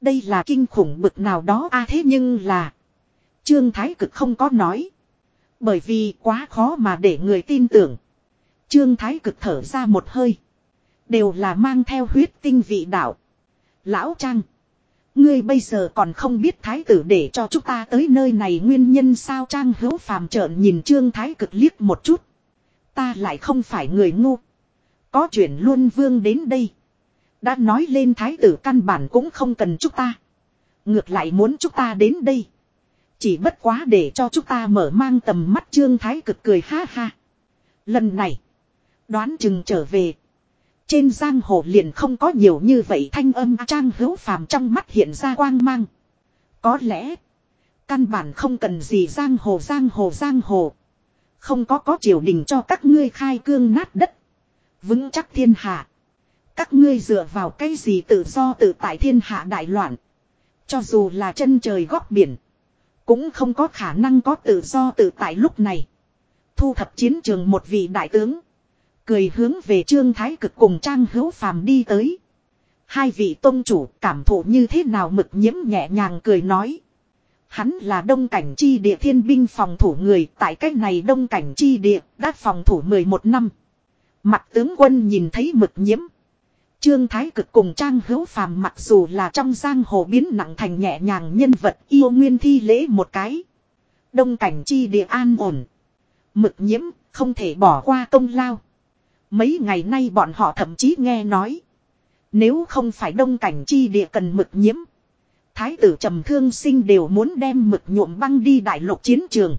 Đây là kinh khủng bực nào đó, a thế nhưng là. Trương Thái Cực không có nói. Bởi vì quá khó mà để người tin tưởng. Trương Thái Cực thở ra một hơi. Đều là mang theo huyết tinh vị đạo. Lão Trang. Ngươi bây giờ còn không biết thái tử để cho chúng ta tới nơi này nguyên nhân sao Trang hữu phàm trợn nhìn Trương Thái Cực liếc một chút. Ta lại không phải người ngu. Có chuyện luôn vương đến đây. Đã nói lên thái tử căn bản cũng không cần chúng ta. Ngược lại muốn chúng ta đến đây. Chỉ bất quá để cho chúng ta mở mang tầm mắt trương thái cực cười ha ha. Lần này. Đoán chừng trở về. Trên giang hồ liền không có nhiều như vậy thanh âm trang hữu phàm trong mắt hiện ra quang mang. Có lẽ. Căn bản không cần gì giang hồ giang hồ giang hồ. Không có có triều đình cho các ngươi khai cương nát đất. Vững chắc thiên hạ. Các ngươi dựa vào cái gì tự do tự tại thiên hạ đại loạn. Cho dù là chân trời góc biển. Cũng không có khả năng có tự do tự tại lúc này. Thu thập chiến trường một vị đại tướng. Cười hướng về trương thái cực cùng trang hữu phàm đi tới. Hai vị tôn chủ cảm thụ như thế nào mực nhiễm nhẹ nhàng cười nói. Hắn là đông cảnh chi địa thiên binh phòng thủ người, tại cách này đông cảnh chi địa đã phòng thủ 11 năm. Mặt tướng quân nhìn thấy mực nhiễm. Trương Thái Cực cùng Trang Hữu Phàm mặc dù là trong giang hồ biến nặng thành nhẹ nhàng nhân vật yêu nguyên thi lễ một cái. Đông cảnh chi địa an ổn. Mực nhiễm không thể bỏ qua công lao. Mấy ngày nay bọn họ thậm chí nghe nói. Nếu không phải đông cảnh chi địa cần mực nhiễm. Thái tử trầm thương sinh đều muốn đem mực nhuộm băng đi đại lục chiến trường.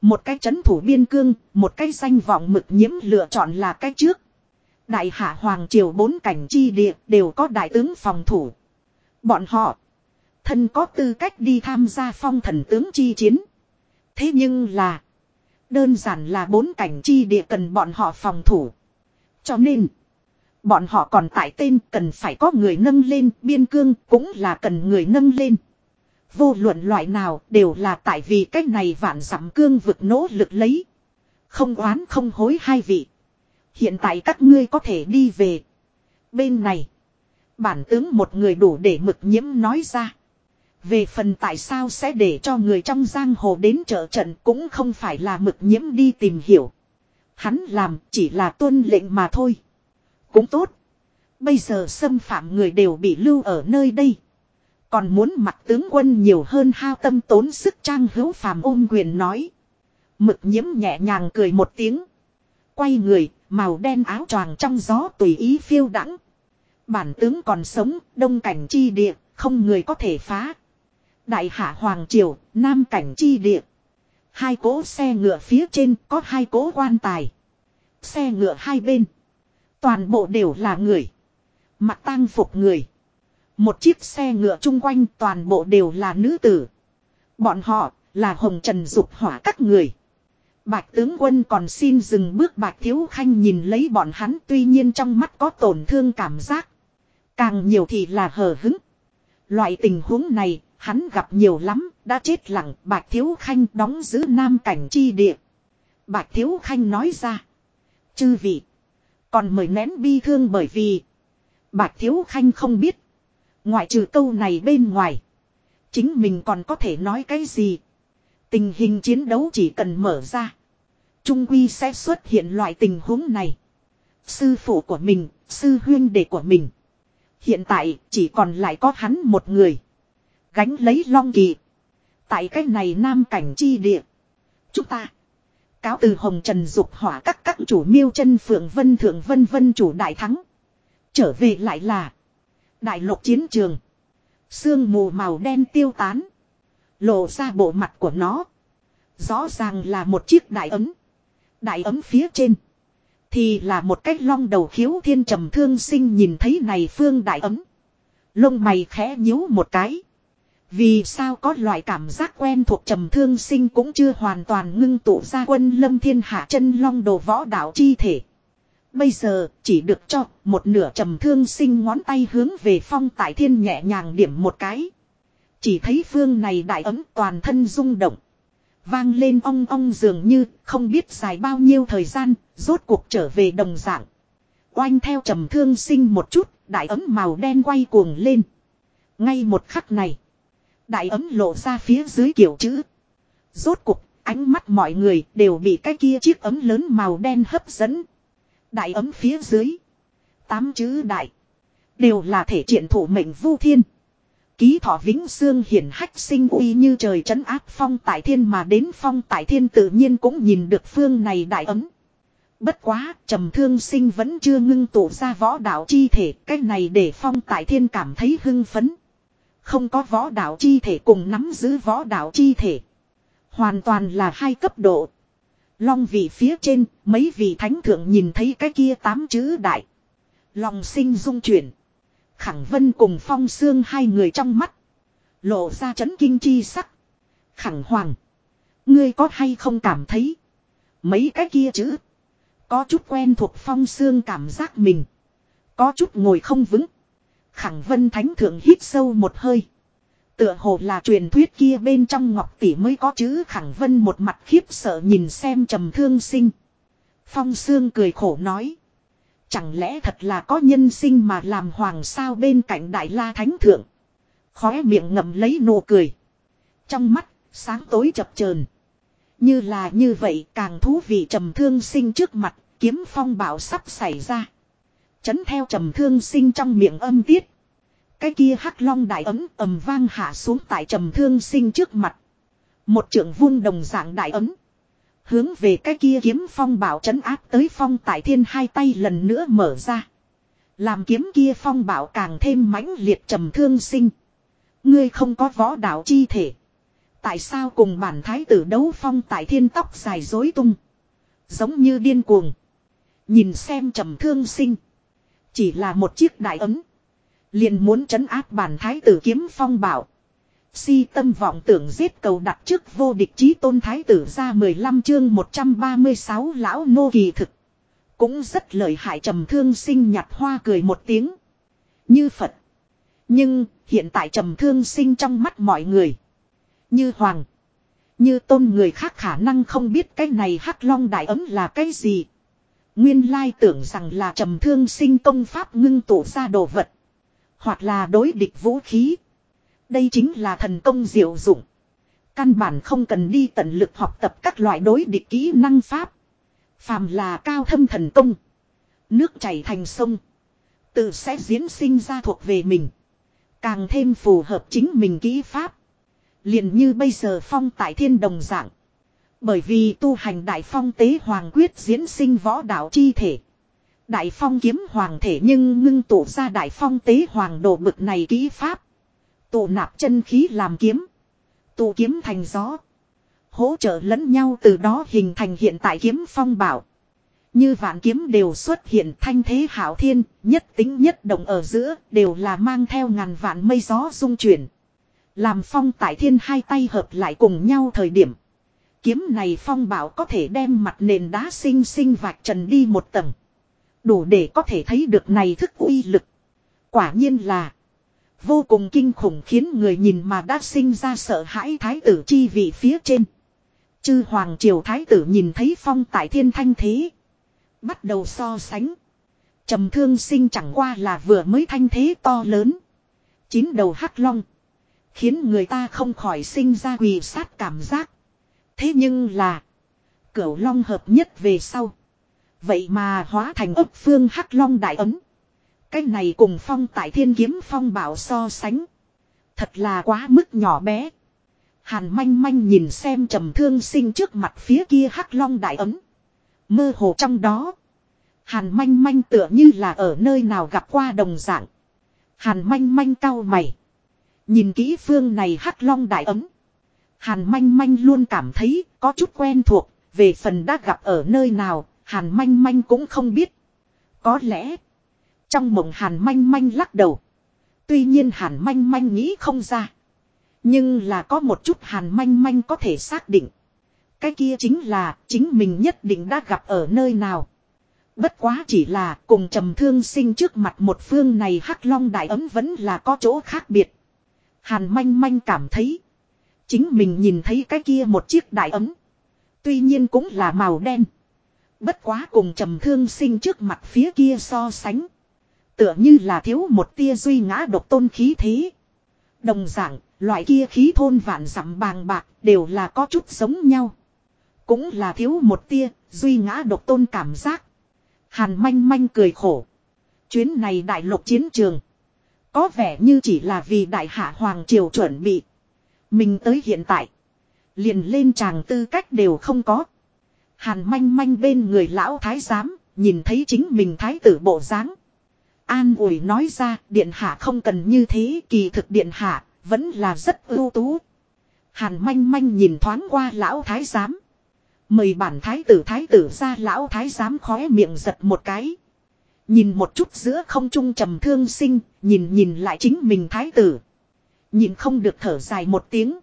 Một cái chấn thủ biên cương, một cái danh vọng mực nhiễm lựa chọn là cái trước. Đại hạ Hoàng Triều bốn cảnh chi địa đều có đại tướng phòng thủ. Bọn họ, thân có tư cách đi tham gia phong thần tướng chi chiến. Thế nhưng là, đơn giản là bốn cảnh chi địa cần bọn họ phòng thủ. Cho nên, bọn họ còn tại tên cần phải có người nâng lên, biên cương cũng là cần người nâng lên. Vô luận loại nào đều là tại vì cách này vạn dặm cương vực nỗ lực lấy. Không oán không hối hai vị. Hiện tại các ngươi có thể đi về. Bên này. Bản tướng một người đủ để mực nhiễm nói ra. Về phần tại sao sẽ để cho người trong giang hồ đến trợ trận cũng không phải là mực nhiễm đi tìm hiểu. Hắn làm chỉ là tuân lệnh mà thôi. Cũng tốt. Bây giờ xâm phạm người đều bị lưu ở nơi đây. Còn muốn mặt tướng quân nhiều hơn hao tâm tốn sức trang hữu phàm ôm quyền nói. Mực nhiễm nhẹ nhàng cười một tiếng. Quay người, màu đen áo choàng trong gió tùy ý phiêu đãng. Bản tướng còn sống, đông cảnh chi địa, không người có thể phá. Đại hạ Hoàng Triều, nam cảnh chi địa. Hai cỗ xe ngựa phía trên có hai cỗ quan tài. Xe ngựa hai bên. Toàn bộ đều là người. Mặt tang phục người. Một chiếc xe ngựa chung quanh toàn bộ đều là nữ tử. Bọn họ là hồng trần dục hỏa các người. Bạch tướng quân còn xin dừng bước bạch thiếu khanh nhìn lấy bọn hắn tuy nhiên trong mắt có tổn thương cảm giác. Càng nhiều thì là hờ hứng. Loại tình huống này hắn gặp nhiều lắm, đã chết lặng bạch thiếu khanh đóng giữ nam cảnh chi địa. Bạch thiếu khanh nói ra. Chư vị. Còn mời nén bi thương bởi vì. Bạch thiếu khanh không biết. Ngoại trừ câu này bên ngoài. Chính mình còn có thể nói cái gì. Tình hình chiến đấu chỉ cần mở ra. Trung quy sẽ xuất hiện loại tình huống này. Sư phụ của mình, sư huyên đệ của mình. Hiện tại chỉ còn lại có hắn một người. Gánh lấy long kỳ. Tại cách này nam cảnh chi địa. Chúng ta. Cáo từ hồng trần dục hỏa các các chủ miêu chân phượng vân thượng vân vân chủ đại thắng. Trở về lại là. Đại lục chiến trường. Sương mù màu đen tiêu tán. Lộ ra bộ mặt của nó. Rõ ràng là một chiếc đại ấm. Đại ấm phía trên. Thì là một cách long đầu khiếu thiên trầm thương sinh nhìn thấy này phương đại ấm. Lông mày khẽ nhíu một cái. Vì sao có loại cảm giác quen thuộc trầm thương sinh cũng chưa hoàn toàn ngưng tụ ra quân lâm thiên hạ chân long đồ võ đạo chi thể. Bây giờ chỉ được cho một nửa trầm thương sinh ngón tay hướng về phong tại thiên nhẹ nhàng điểm một cái. Chỉ thấy phương này đại ấm toàn thân rung động. Vang lên ong ong dường như không biết dài bao nhiêu thời gian, rốt cuộc trở về đồng dạng. Oanh theo trầm thương sinh một chút, đại ấm màu đen quay cuồng lên. Ngay một khắc này, đại ấm lộ ra phía dưới kiểu chữ. Rốt cuộc, ánh mắt mọi người đều bị cái kia chiếc ấm lớn màu đen hấp dẫn. Đại ấm phía dưới. Tám chữ đại. Đều là thể triển thủ mệnh vu thiên. Ký thọ vĩnh xương hiển hách sinh uy như trời trấn áp phong tại thiên mà đến phong tại thiên tự nhiên cũng nhìn được phương này đại ấm. Bất quá, trầm thương sinh vẫn chưa ngưng tụ ra võ đạo chi thể, cách này để phong tại thiên cảm thấy hưng phấn. Không có võ đạo chi thể cùng nắm giữ võ đạo chi thể. Hoàn toàn là hai cấp độ. Long vị phía trên, mấy vị thánh thượng nhìn thấy cái kia tám chữ đại. Lòng sinh dung chuyển. Khẳng Vân cùng Phong Sương hai người trong mắt. Lộ ra chấn kinh chi sắc. Khẳng Hoàng. Ngươi có hay không cảm thấy. Mấy cái kia chữ. Có chút quen thuộc Phong Sương cảm giác mình. Có chút ngồi không vững. Khẳng Vân Thánh Thượng hít sâu một hơi. Tựa hồ là truyền thuyết kia bên trong ngọc tỷ mới có chữ khẳng vân một mặt khiếp sợ nhìn xem trầm thương sinh. Phong Sương cười khổ nói. Chẳng lẽ thật là có nhân sinh mà làm hoàng sao bên cạnh đại la thánh thượng. Khóe miệng ngậm lấy nụ cười. Trong mắt, sáng tối chập chờn Như là như vậy càng thú vị trầm thương sinh trước mặt, kiếm phong bảo sắp xảy ra. Chấn theo trầm thương sinh trong miệng âm tiết. Cái kia hắc long đại ấm ầm vang hạ xuống tại trầm thương sinh trước mặt. Một trưởng vung đồng dạng đại ấm. Hướng về cái kia kiếm phong bảo chấn áp tới phong tại thiên hai tay lần nữa mở ra. Làm kiếm kia phong bảo càng thêm mãnh liệt trầm thương sinh. Ngươi không có võ đạo chi thể. Tại sao cùng bản thái tử đấu phong tại thiên tóc dài dối tung. Giống như điên cuồng. Nhìn xem trầm thương sinh. Chỉ là một chiếc đại ấm. Liền muốn trấn áp bản thái tử kiếm phong bảo. Si tâm vọng tưởng giết cầu đặt trước vô địch chí tôn thái tử ra 15 chương 136 lão nô kỳ thực. Cũng rất lợi hại trầm thương sinh nhặt hoa cười một tiếng. Như Phật. Nhưng hiện tại trầm thương sinh trong mắt mọi người. Như Hoàng. Như tôn người khác khả năng không biết cái này hắc long đại ấm là cái gì. Nguyên lai tưởng rằng là trầm thương sinh công pháp ngưng tụ ra đồ vật. Hoặc là đối địch vũ khí. Đây chính là thần công diệu dụng. Căn bản không cần đi tận lực học tập các loại đối địch kỹ năng pháp. Phàm là cao thâm thần công. Nước chảy thành sông. Tự sẽ diễn sinh ra thuộc về mình. Càng thêm phù hợp chính mình kỹ pháp. liền như bây giờ phong tại thiên đồng dạng. Bởi vì tu hành đại phong tế hoàng quyết diễn sinh võ đạo chi thể. Đại phong kiếm hoàng thể nhưng ngưng tụ ra đại phong tế hoàng đồ bực này kỹ pháp. Tụ nạp chân khí làm kiếm. Tụ kiếm thành gió. Hỗ trợ lẫn nhau từ đó hình thành hiện tại kiếm phong bảo. Như vạn kiếm đều xuất hiện thanh thế hảo thiên, nhất tính nhất động ở giữa, đều là mang theo ngàn vạn mây gió dung chuyển. Làm phong tại thiên hai tay hợp lại cùng nhau thời điểm. Kiếm này phong bảo có thể đem mặt nền đá xinh xinh vạch trần đi một tầng. Đủ để có thể thấy được này thức uy lực. Quả nhiên là, vô cùng kinh khủng khiến người nhìn mà đã sinh ra sợ hãi thái tử chi vị phía trên. Chư hoàng triều thái tử nhìn thấy phong tại thiên thanh thế. Bắt đầu so sánh. trầm thương sinh chẳng qua là vừa mới thanh thế to lớn. Chín đầu hắc long. Khiến người ta không khỏi sinh ra quỳ sát cảm giác. Thế nhưng là. Cửu long hợp nhất về sau. Vậy mà hóa thành ấp phương hắc long đại ấm. Cái này cùng phong tại thiên kiếm phong bảo so sánh. Thật là quá mức nhỏ bé. Hàn manh manh nhìn xem trầm thương sinh trước mặt phía kia hắc long đại ấm. Mơ hồ trong đó. Hàn manh manh tựa như là ở nơi nào gặp qua đồng dạng. Hàn manh manh cau mày. Nhìn kỹ phương này hắc long đại ấm. Hàn manh manh luôn cảm thấy có chút quen thuộc. Về phần đã gặp ở nơi nào, hàn manh manh cũng không biết. Có lẽ, trong mộng hàn manh manh lắc đầu. Tuy nhiên hàn manh manh nghĩ không ra. Nhưng là có một chút hàn manh manh có thể xác định. Cái kia chính là chính mình nhất định đã gặp ở nơi nào. Bất quá chỉ là cùng trầm thương sinh trước mặt một phương này hắc long đại ấm vẫn là có chỗ khác biệt. Hàn manh manh cảm thấy. Chính mình nhìn thấy cái kia một chiếc đại ấm. Tuy nhiên cũng là màu đen. Bất quá cùng trầm thương sinh trước mặt phía kia so sánh. Tựa như là thiếu một tia duy ngã độc tôn khí thế. Đồng dạng, loại kia khí thôn vạn dặm bàng bạc đều là có chút giống nhau. Cũng là thiếu một tia, duy ngã độc tôn cảm giác. Hàn manh manh cười khổ. Chuyến này đại lục chiến trường. Có vẻ như chỉ là vì đại hạ hoàng triều chuẩn bị. Mình tới hiện tại. Liền lên tràng tư cách đều không có. Hàn manh manh bên người lão thái giám, nhìn thấy chính mình thái tử bộ dáng An ủi nói ra, điện hạ không cần như thế, kỳ thực điện hạ, vẫn là rất ưu tú. Hàn manh manh nhìn thoáng qua lão thái giám. Mời bản thái tử thái tử ra lão thái giám khóe miệng giật một cái. Nhìn một chút giữa không trung trầm thương sinh, nhìn nhìn lại chính mình thái tử. Nhìn không được thở dài một tiếng.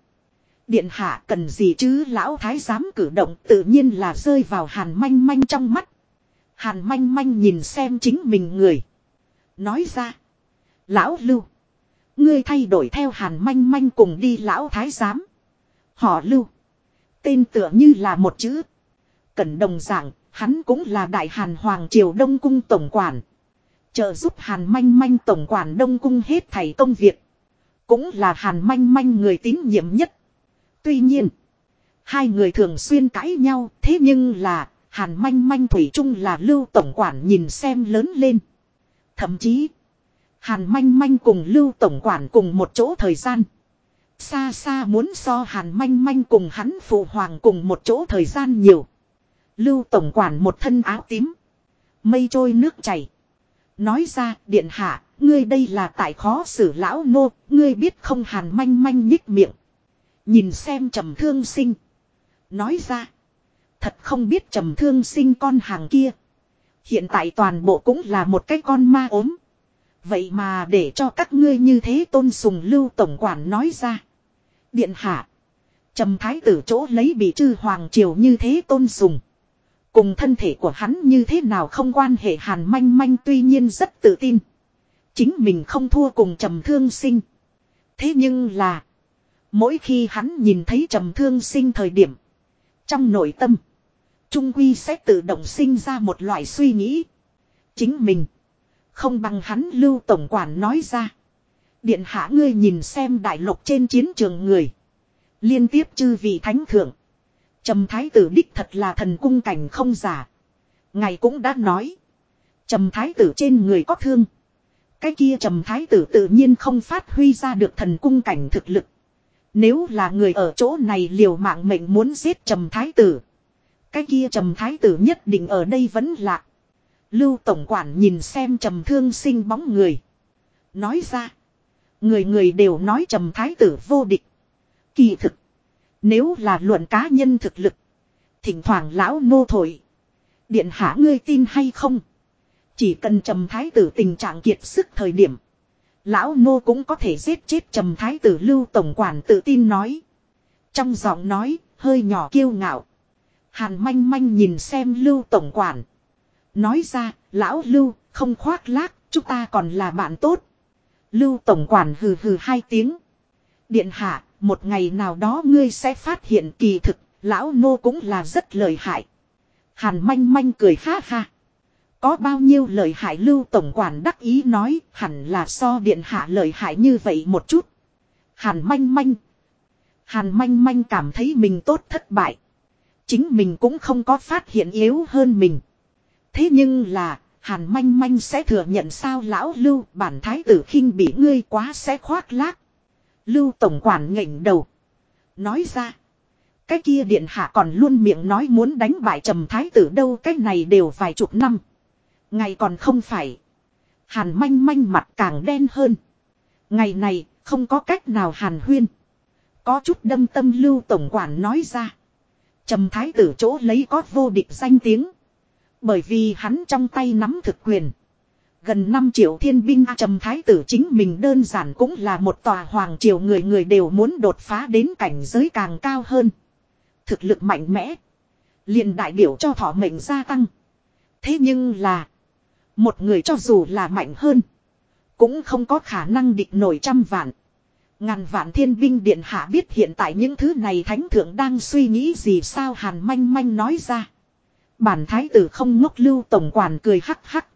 Điện hạ cần gì chứ lão thái giám cử động tự nhiên là rơi vào hàn manh manh trong mắt. Hàn manh manh nhìn xem chính mình người. Nói ra. Lão lưu. Ngươi thay đổi theo hàn manh manh cùng đi lão thái giám. Họ lưu. Tên tựa như là một chữ. Cẩn đồng giảng, hắn cũng là đại hàn hoàng triều đông cung tổng quản. Trợ giúp hàn manh manh tổng quản đông cung hết thảy công việc. Cũng là hàn manh manh người tín nhiệm nhất. Tuy nhiên, hai người thường xuyên cãi nhau, thế nhưng là, hàn manh manh thủy chung là lưu tổng quản nhìn xem lớn lên. Thậm chí, hàn manh manh cùng lưu tổng quản cùng một chỗ thời gian. Xa xa muốn so hàn manh manh cùng hắn phụ hoàng cùng một chỗ thời gian nhiều. Lưu tổng quản một thân áo tím. Mây trôi nước chảy. Nói ra, điện hạ, ngươi đây là tại khó xử lão nô, ngươi biết không hàn manh manh nhích miệng. Nhìn xem trầm thương sinh. Nói ra. Thật không biết trầm thương sinh con hàng kia. Hiện tại toàn bộ cũng là một cái con ma ốm. Vậy mà để cho các ngươi như thế tôn sùng lưu tổng quản nói ra. Điện hạ. Trầm thái tử chỗ lấy bị chư hoàng triều như thế tôn sùng. Cùng thân thể của hắn như thế nào không quan hệ hàn manh manh tuy nhiên rất tự tin. Chính mình không thua cùng trầm thương sinh. Thế nhưng là. Mỗi khi hắn nhìn thấy trầm thương sinh thời điểm. Trong nội tâm. Trung Quy sẽ tự động sinh ra một loại suy nghĩ. Chính mình. Không bằng hắn lưu tổng quản nói ra. Điện hạ ngươi nhìn xem đại lục trên chiến trường người. Liên tiếp chư vị thánh thượng. Trầm thái tử đích thật là thần cung cảnh không giả. Ngài cũng đã nói. Trầm thái tử trên người có thương. Cái kia trầm thái tử tự nhiên không phát huy ra được thần cung cảnh thực lực. Nếu là người ở chỗ này liều mạng mệnh muốn giết trầm thái tử. Cái kia trầm thái tử nhất định ở đây vẫn lạ. Lưu tổng quản nhìn xem trầm thương sinh bóng người. Nói ra. Người người đều nói trầm thái tử vô địch. Kỳ thực. Nếu là luận cá nhân thực lực. Thỉnh thoảng lão nô thổi. Điện hạ ngươi tin hay không? Chỉ cần trầm thái tử tình trạng kiệt sức thời điểm. Lão nô cũng có thể giết chết trầm thái tử lưu tổng quản tự tin nói. Trong giọng nói, hơi nhỏ kiêu ngạo. Hàn manh manh nhìn xem lưu tổng quản. Nói ra, lão lưu, không khoác lác, chúng ta còn là bạn tốt. Lưu tổng quản hừ hừ hai tiếng. Điện hạ, một ngày nào đó ngươi sẽ phát hiện kỳ thực, lão nô cũng là rất lợi hại. Hàn manh manh cười ha ha. Có bao nhiêu lời hại lưu tổng quản đắc ý nói hẳn là so điện hạ lời hại như vậy một chút. Hàn manh manh. Hàn manh manh cảm thấy mình tốt thất bại. Chính mình cũng không có phát hiện yếu hơn mình. Thế nhưng là, hàn manh manh sẽ thừa nhận sao lão lưu bản thái tử khinh bị ngươi quá sẽ khoác lác. Lưu tổng quản ngẩng đầu. Nói ra. Cái kia điện hạ còn luôn miệng nói muốn đánh bại trầm thái tử đâu cái này đều vài chục năm. Ngày còn không phải. Hàn manh manh mặt càng đen hơn. Ngày này, không có cách nào hàn huyên. Có chút đâm tâm lưu tổng quản nói ra. Trầm thái tử chỗ lấy có vô địch danh tiếng. Bởi vì hắn trong tay nắm thực quyền. Gần 5 triệu thiên binh trầm thái tử chính mình đơn giản cũng là một tòa hoàng triều người người đều muốn đột phá đến cảnh giới càng cao hơn. Thực lực mạnh mẽ. liền đại biểu cho thọ mệnh gia tăng. Thế nhưng là. Một người cho dù là mạnh hơn. Cũng không có khả năng địch nổi trăm vạn. Ngàn vạn thiên binh điện hạ biết hiện tại những thứ này thánh thượng đang suy nghĩ gì sao hàn manh manh nói ra. Bản thái tử không ngốc lưu tổng quản cười hắc hắc.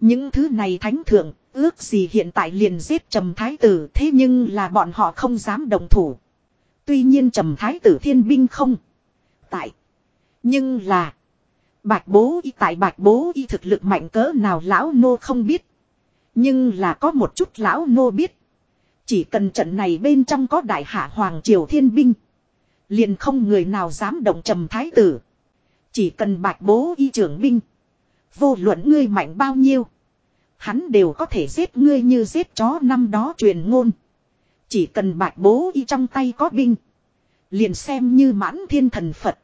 Những thứ này thánh thượng, ước gì hiện tại liền giết trầm thái tử thế nhưng là bọn họ không dám đồng thủ. Tuy nhiên trầm thái tử thiên binh không. Tại. Nhưng là. Bạch bố y tại bạch bố y thực lực mạnh cỡ nào lão nô không biết. Nhưng là có một chút lão nô biết. Chỉ cần trận này bên trong có đại hạ hoàng triều thiên binh. Liền không người nào dám động trầm thái tử. Chỉ cần bạch bố y trưởng binh. Vô luận ngươi mạnh bao nhiêu. Hắn đều có thể giết ngươi như giết chó năm đó truyền ngôn. Chỉ cần bạch bố y trong tay có binh. Liền xem như mãn thiên thần Phật.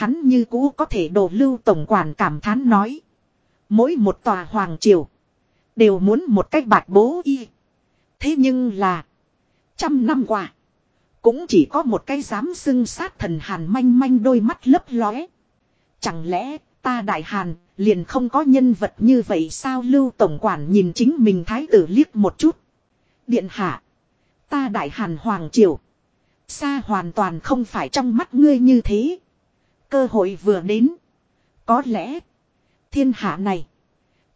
Hắn như cũ có thể đổ lưu tổng quản cảm thán nói. Mỗi một tòa hoàng triều. Đều muốn một cách bạch bố y. Thế nhưng là. Trăm năm qua. Cũng chỉ có một cái dám xưng sát thần hàn manh manh đôi mắt lấp lóe. Chẳng lẽ ta đại hàn liền không có nhân vật như vậy sao lưu tổng quản nhìn chính mình thái tử liếc một chút. Điện hạ. Ta đại hàn hoàng triều. Xa hoàn toàn không phải trong mắt ngươi như thế. Cơ hội vừa đến. Có lẽ. Thiên hạ này.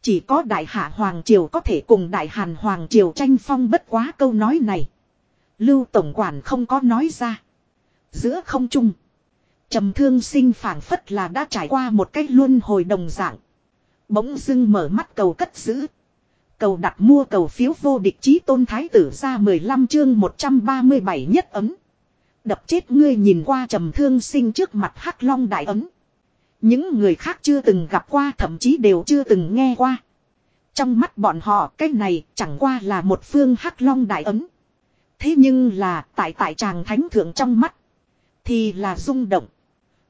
Chỉ có đại hạ Hoàng Triều có thể cùng đại hàn Hoàng Triều tranh phong bất quá câu nói này. Lưu Tổng Quản không có nói ra. Giữa không trung. trầm thương sinh phảng phất là đã trải qua một cách luân hồi đồng dạng. Bỗng dưng mở mắt cầu cất giữ. Cầu đặt mua cầu phiếu vô địch chí tôn thái tử ra 15 chương 137 nhất ấm. Đập chết ngươi nhìn qua trầm thương sinh trước mặt hắc long đại ấm. Những người khác chưa từng gặp qua, thậm chí đều chưa từng nghe qua. Trong mắt bọn họ, cái này chẳng qua là một phương hắc long đại ấm. Thế nhưng là, tại tại tràng thánh thượng trong mắt. Thì là rung động.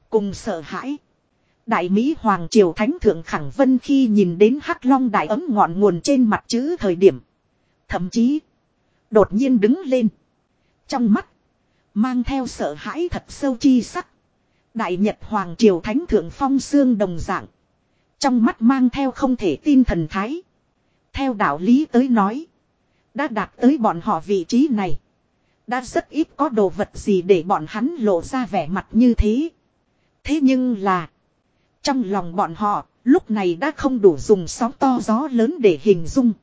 Cùng sợ hãi. Đại Mỹ Hoàng Triều Thánh Thượng Khẳng Vân khi nhìn đến hắc long đại ấm ngọn nguồn trên mặt chữ thời điểm. Thậm chí. Đột nhiên đứng lên. Trong mắt. Mang theo sợ hãi thật sâu chi sắc. Đại Nhật Hoàng Triều Thánh Thượng Phong Sương đồng dạng. Trong mắt mang theo không thể tin thần thái. Theo đạo lý tới nói. Đã đạt tới bọn họ vị trí này. Đã rất ít có đồ vật gì để bọn hắn lộ ra vẻ mặt như thế. Thế nhưng là. Trong lòng bọn họ, lúc này đã không đủ dùng sóng to gió lớn để hình dung.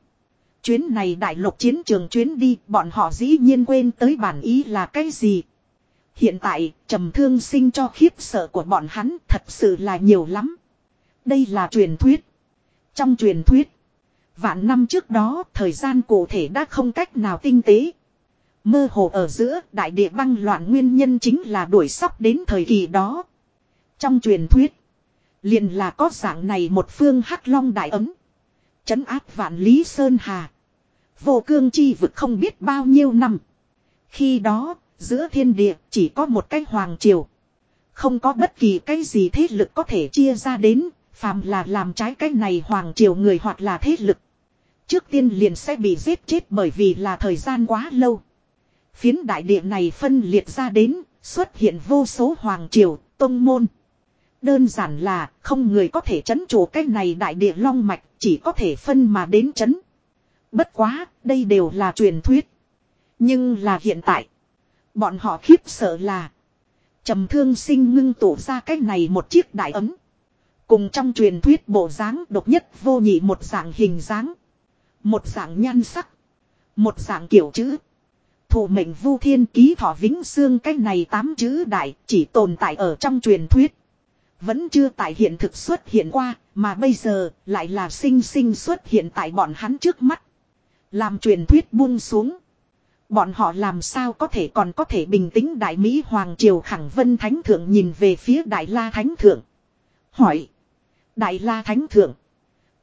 Chuyến này đại lục chiến trường chuyến đi, bọn họ dĩ nhiên quên tới bản ý là cái gì. Hiện tại, trầm thương sinh cho khiếp sợ của bọn hắn thật sự là nhiều lắm. Đây là truyền thuyết. Trong truyền thuyết, vạn năm trước đó, thời gian cụ thể đã không cách nào tinh tế. Mơ hồ ở giữa, đại địa băng loạn nguyên nhân chính là đuổi sóc đến thời kỳ đó. Trong truyền thuyết, liền là có dạng này một phương hắc long đại ấm. Chấn áp vạn lý sơn hà. Vô cương chi vực không biết bao nhiêu năm. Khi đó, giữa thiên địa chỉ có một cái hoàng triều. Không có bất kỳ cái gì thế lực có thể chia ra đến, Phàm là làm trái cái này hoàng triều người hoặc là thế lực. Trước tiên liền sẽ bị giết chết bởi vì là thời gian quá lâu. Phiến đại địa này phân liệt ra đến, xuất hiện vô số hoàng triều, tông môn. Đơn giản là không người có thể chấn chủ cái này đại địa long mạch, chỉ có thể phân mà đến chấn. Bất quá, đây đều là truyền thuyết. Nhưng là hiện tại, bọn họ khiếp sợ là trầm thương sinh ngưng tụ ra cái này một chiếc đại ấm. Cùng trong truyền thuyết bộ dáng độc nhất vô nhị một dạng hình dáng. Một dạng nhan sắc. Một dạng kiểu chữ. Thủ mệnh vu thiên ký thọ vĩnh xương cái này tám chữ đại chỉ tồn tại ở trong truyền thuyết. Vẫn chưa tại hiện thực xuất hiện qua, mà bây giờ lại là sinh sinh xuất hiện tại bọn hắn trước mắt. Làm truyền thuyết buông xuống. Bọn họ làm sao có thể còn có thể bình tĩnh Đại Mỹ Hoàng Triều Khẳng Vân Thánh Thượng nhìn về phía Đại La Thánh Thượng. Hỏi. Đại La Thánh Thượng.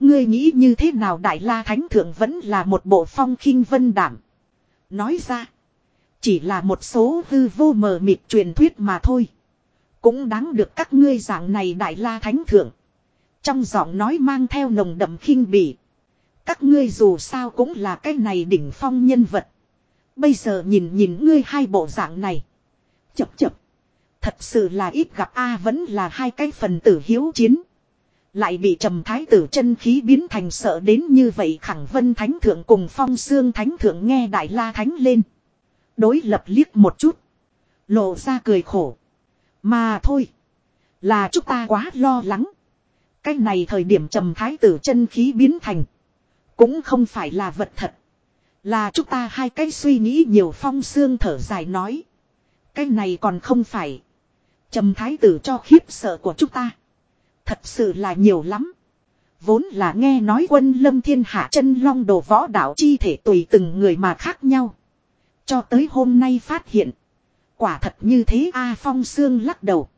Ngươi nghĩ như thế nào Đại La Thánh Thượng vẫn là một bộ phong khinh vân đảm. Nói ra. Chỉ là một số hư vô mờ mịt truyền thuyết mà thôi. Cũng đáng được các ngươi dạng này Đại La Thánh Thượng. Trong giọng nói mang theo nồng đậm khinh bỉ. Các ngươi dù sao cũng là cái này đỉnh phong nhân vật. Bây giờ nhìn nhìn ngươi hai bộ dạng này. Chập chập. Thật sự là ít gặp A vẫn là hai cái phần tử hiếu chiến. Lại bị trầm thái tử chân khí biến thành sợ đến như vậy khẳng vân thánh thượng cùng phong xương thánh thượng nghe đại la thánh lên. Đối lập liếc một chút. Lộ ra cười khổ. Mà thôi. Là chúng ta quá lo lắng. Cái này thời điểm trầm thái tử chân khí biến thành. Cũng không phải là vật thật. Là chúng ta hai cái suy nghĩ nhiều phong xương thở dài nói. Cái này còn không phải. Trầm thái tử cho khiếp sợ của chúng ta. Thật sự là nhiều lắm. Vốn là nghe nói quân lâm thiên hạ chân long đồ võ đạo chi thể tùy từng người mà khác nhau. Cho tới hôm nay phát hiện. Quả thật như thế A Phong Sương lắc đầu.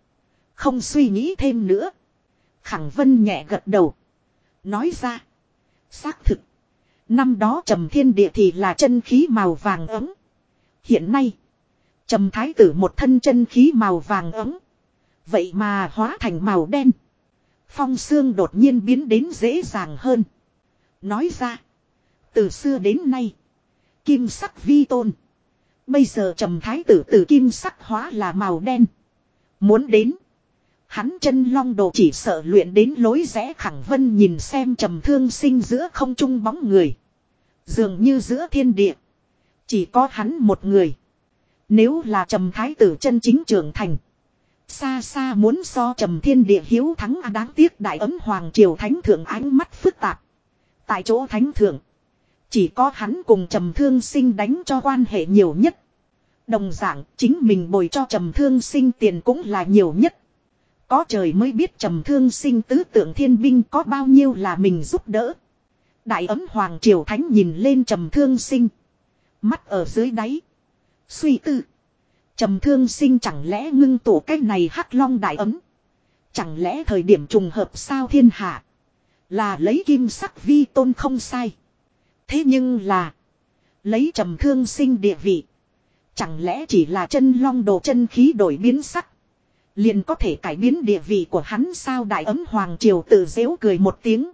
Không suy nghĩ thêm nữa. Khẳng Vân nhẹ gật đầu. Nói ra. Xác thực. Năm đó trầm thiên địa thì là chân khí màu vàng ấm. Hiện nay. Trầm thái tử một thân chân khí màu vàng ấm. Vậy mà hóa thành màu đen. Phong xương đột nhiên biến đến dễ dàng hơn. Nói ra. Từ xưa đến nay. Kim sắc vi tôn. Bây giờ trầm thái tử từ kim sắc hóa là màu đen. Muốn đến. Hắn chân long đồ chỉ sợ luyện đến lối rẽ khẳng vân nhìn xem trầm thương sinh giữa không trung bóng người. Dường như giữa thiên địa. Chỉ có hắn một người. Nếu là trầm thái tử chân chính trưởng thành. Xa xa muốn so trầm thiên địa hiếu thắng à, đáng tiếc đại ấm hoàng triều thánh thượng ánh mắt phức tạp. Tại chỗ thánh thượng. Chỉ có hắn cùng trầm thương sinh đánh cho quan hệ nhiều nhất. Đồng dạng, chính mình bồi cho trầm thương sinh tiền cũng là nhiều nhất. Có trời mới biết trầm thương sinh tứ tượng thiên binh có bao nhiêu là mình giúp đỡ. Đại ấm hoàng triều thánh nhìn lên trầm thương sinh. Mắt ở dưới đáy. Suy tư. Trầm thương sinh chẳng lẽ ngưng tụ cái này hắc long đại ấm. Chẳng lẽ thời điểm trùng hợp sao thiên hạ. Là lấy kim sắc vi tôn không sai. Thế nhưng là. Lấy trầm thương sinh địa vị. Chẳng lẽ chỉ là chân long đồ chân khí đổi biến sắc. Liền có thể cải biến địa vị của hắn sao đại ấm hoàng triều tự dễu cười một tiếng.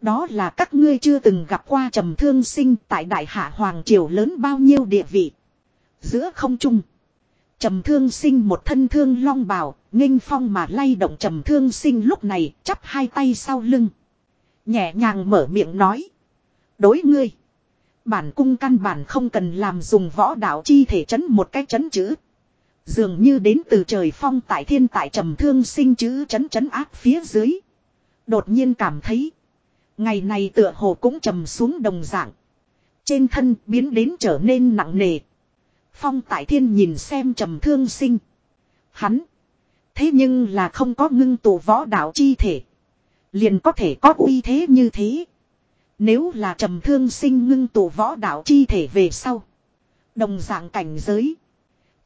Đó là các ngươi chưa từng gặp qua trầm thương sinh tại đại hạ hoàng triều lớn bao nhiêu địa vị. Giữa không trung. Trầm thương sinh một thân thương long bào, nghênh phong mà lay động trầm thương sinh lúc này chắp hai tay sau lưng. Nhẹ nhàng mở miệng nói. Đối ngươi. Bản cung căn bản không cần làm dùng võ đạo chi thể chấn một cách chấn chữ. Dường như đến từ trời phong tại thiên tại trầm thương sinh chữ chấn chấn áp phía dưới. Đột nhiên cảm thấy. Ngày này tựa hồ cũng trầm xuống đồng dạng. Trên thân biến đến trở nên nặng nề. Phong tại thiên nhìn xem trầm thương sinh. Hắn. Thế nhưng là không có ngưng tụ võ đạo chi thể. Liền có thể có uy thế như thế. Nếu là trầm thương sinh ngưng tụ võ đạo chi thể về sau. Đồng dạng cảnh giới.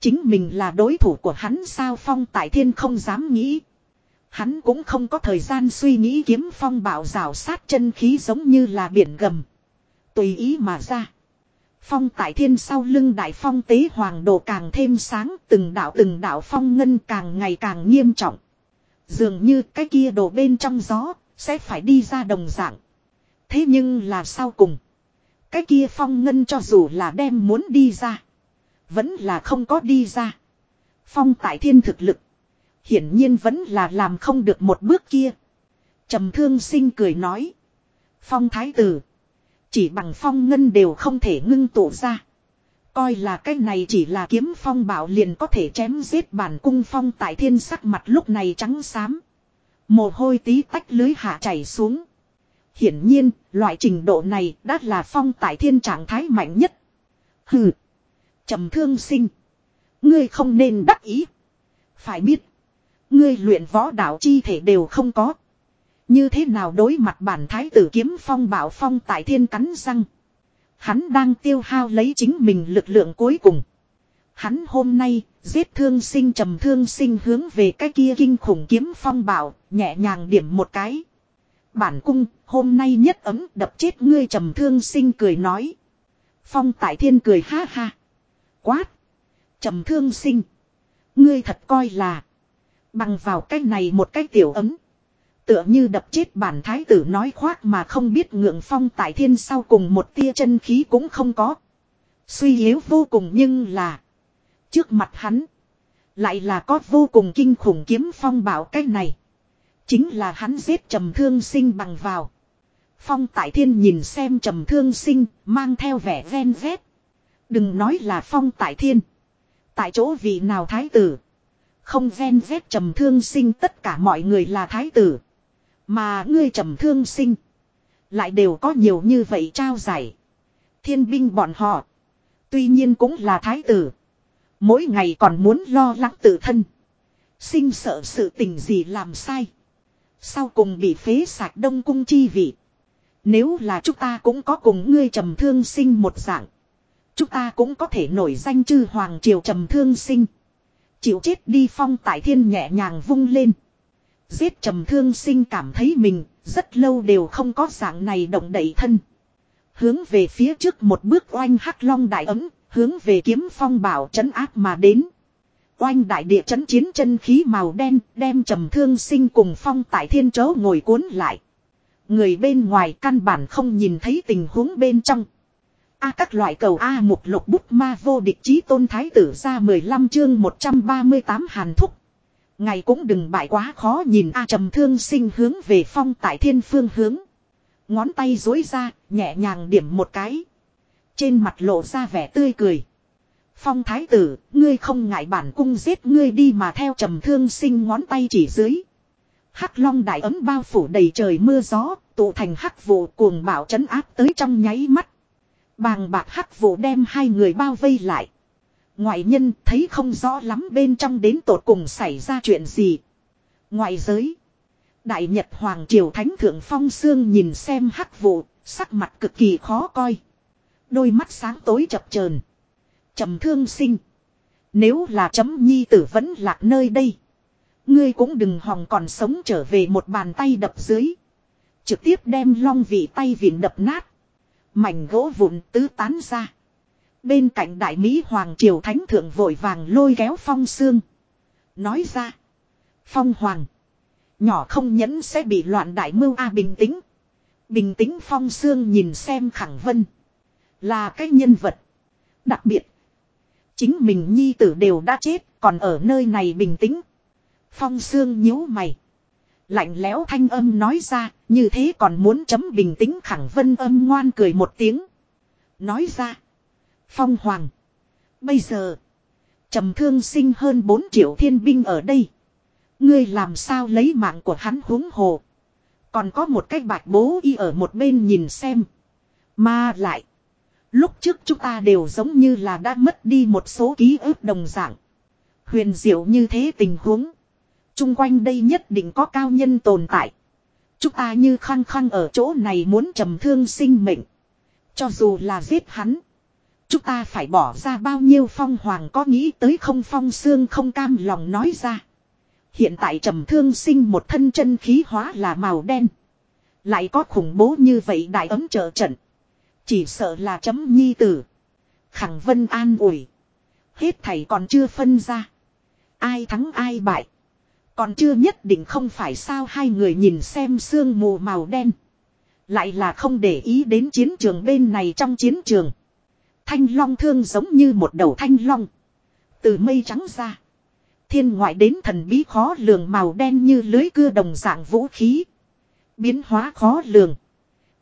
Chính mình là đối thủ của hắn sao phong tại thiên không dám nghĩ. Hắn cũng không có thời gian suy nghĩ kiếm phong bảo rào sát chân khí giống như là biển gầm. Tùy ý mà ra. Phong tại thiên sau lưng đại phong tế hoàng đồ càng thêm sáng từng đạo từng đạo phong ngân càng ngày càng nghiêm trọng. Dường như cái kia đổ bên trong gió, sẽ phải đi ra đồng dạng. Thế nhưng là sau cùng. Cái kia phong ngân cho dù là đem muốn đi ra. Vẫn là không có đi ra. Phong tại thiên thực lực. Hiển nhiên vẫn là làm không được một bước kia. trầm thương sinh cười nói. Phong thái tử. Chỉ bằng phong ngân đều không thể ngưng tụ ra. Coi là cái này chỉ là kiếm phong bảo liền có thể chém giết bản cung phong tại thiên sắc mặt lúc này trắng xám. Mồ hôi tí tách lưới hạ chảy xuống. Hiển nhiên, loại trình độ này đã là phong tại thiên trạng thái mạnh nhất. Hừ trầm thương sinh. Ngươi không nên đắc ý. Phải biết. Ngươi luyện võ đạo chi thể đều không có. Như thế nào đối mặt bản thái tử kiếm phong bảo phong tại thiên cắn răng. Hắn đang tiêu hao lấy chính mình lực lượng cuối cùng. Hắn hôm nay giết thương sinh trầm thương sinh hướng về cái kia kinh khủng kiếm phong bảo, nhẹ nhàng điểm một cái. Bản cung, hôm nay nhất ấm đập chết ngươi trầm thương sinh cười nói. Phong tại thiên cười ha ha. Quát. Trầm thương sinh. Ngươi thật coi là. Bằng vào cái này một cái tiểu ấm. Tựa như đập chết bản thái tử nói khoác mà không biết ngượng phong tại thiên sau cùng một tia chân khí cũng không có. Suy yếu vô cùng nhưng là. Trước mặt hắn. Lại là có vô cùng kinh khủng kiếm phong bảo cái này. Chính là hắn giết trầm thương sinh bằng vào. Phong tại thiên nhìn xem trầm thương sinh, mang theo vẻ ven vét. Đừng nói là phong tại thiên. Tại chỗ vị nào thái tử. Không ven vét trầm thương sinh tất cả mọi người là thái tử. Mà ngươi trầm thương sinh. Lại đều có nhiều như vậy trao giải. Thiên binh bọn họ. Tuy nhiên cũng là thái tử. Mỗi ngày còn muốn lo lắng tự thân. Sinh sợ sự tình gì làm sai. Sau cùng bị phế sạch đông cung chi vị. Nếu là chúng ta cũng có cùng ngươi trầm thương sinh một dạng. Chúng ta cũng có thể nổi danh chư hoàng triều trầm thương sinh. Chịu chết đi phong tại thiên nhẹ nhàng vung lên. Giết trầm thương sinh cảm thấy mình rất lâu đều không có dạng này động đẩy thân. Hướng về phía trước một bước oanh hắc long đại ấm, hướng về kiếm phong bảo trấn áp mà đến. Oanh đại địa chấn chiến chân khí màu đen đem trầm thương sinh cùng phong tại thiên chấu ngồi cuốn lại. Người bên ngoài căn bản không nhìn thấy tình huống bên trong. A các loại cầu A một lục bút ma vô địch chí tôn thái tử ra 15 chương 138 hàn thúc. Ngày cũng đừng bại quá khó nhìn A trầm thương sinh hướng về phong tại thiên phương hướng. Ngón tay dối ra, nhẹ nhàng điểm một cái. Trên mặt lộ ra vẻ tươi cười. Phong thái tử, ngươi không ngại bản cung giết ngươi đi mà theo trầm thương sinh ngón tay chỉ dưới. Hắc long đại ấm bao phủ đầy trời mưa gió, tụ thành hắc vụ cuồng bạo chấn áp tới trong nháy mắt. Bàng bạc hắc vụ đem hai người bao vây lại. Ngoại nhân thấy không rõ lắm bên trong đến tột cùng xảy ra chuyện gì. Ngoại giới. Đại Nhật Hoàng Triều Thánh Thượng Phong Sương nhìn xem hắc vụ, sắc mặt cực kỳ khó coi. Đôi mắt sáng tối chập chờn trầm thương sinh. Nếu là chấm nhi tử vẫn lạc nơi đây. Ngươi cũng đừng hòng còn sống trở về một bàn tay đập dưới. Trực tiếp đem long vị tay vịn đập nát. Mảnh gỗ vụn tứ tán ra. Bên cạnh đại Mỹ Hoàng Triều Thánh Thượng vội vàng lôi kéo phong xương. Nói ra. Phong Hoàng. Nhỏ không nhẫn sẽ bị loạn đại mưu A bình tĩnh. Bình tĩnh phong xương nhìn xem khẳng vân. Là cái nhân vật. Đặc biệt. Chính mình nhi tử đều đã chết, còn ở nơi này bình tĩnh. Phong Sương nhíu mày. Lạnh lẽo thanh âm nói ra, như thế còn muốn chấm bình tĩnh khẳng vân âm ngoan cười một tiếng. Nói ra. Phong Hoàng. Bây giờ. trầm thương sinh hơn 4 triệu thiên binh ở đây. Ngươi làm sao lấy mạng của hắn huống hồ. Còn có một cái bạch bố y ở một bên nhìn xem. Mà lại. Lúc trước chúng ta đều giống như là đã mất đi một số ký ức đồng dạng. Huyền diệu như thế tình huống. Trung quanh đây nhất định có cao nhân tồn tại. Chúng ta như khăng khăng ở chỗ này muốn trầm thương sinh mệnh. Cho dù là giết hắn. Chúng ta phải bỏ ra bao nhiêu phong hoàng có nghĩ tới không phong xương không cam lòng nói ra. Hiện tại trầm thương sinh một thân chân khí hóa là màu đen. Lại có khủng bố như vậy đại ấm trợ trận. Chỉ sợ là chấm nhi tử. Khẳng vân an ủi. Hết thầy còn chưa phân ra. Ai thắng ai bại. Còn chưa nhất định không phải sao hai người nhìn xem sương mù màu đen. Lại là không để ý đến chiến trường bên này trong chiến trường. Thanh long thương giống như một đầu thanh long. Từ mây trắng ra. Thiên ngoại đến thần bí khó lường màu đen như lưới cưa đồng dạng vũ khí. Biến hóa khó lường.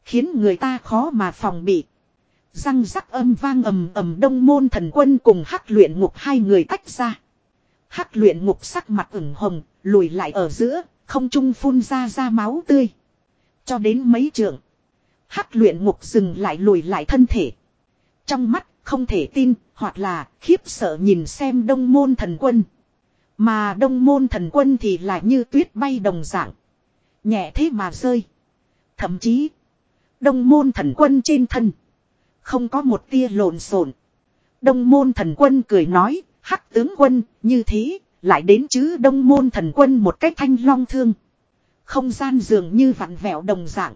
Khiến người ta khó mà phòng bị. Răng rắc âm vang ầm ầm đông môn thần quân cùng hắc luyện ngục hai người tách ra. Hắc luyện ngục sắc mặt ửng hồng, lùi lại ở giữa, không trung phun ra ra máu tươi. Cho đến mấy trường Hắc luyện ngục dừng lại lùi lại thân thể. Trong mắt không thể tin hoặc là khiếp sợ nhìn xem đông môn thần quân. Mà đông môn thần quân thì lại như tuyết bay đồng dạng. Nhẹ thế mà rơi. Thậm chí. Đông môn thần quân trên thân. Không có một tia lộn xộn. Đông môn thần quân cười nói. Hắc tướng quân, như thế. Lại đến chứ đông môn thần quân một cách thanh long thương. Không gian dường như vặn vẹo đồng dạng.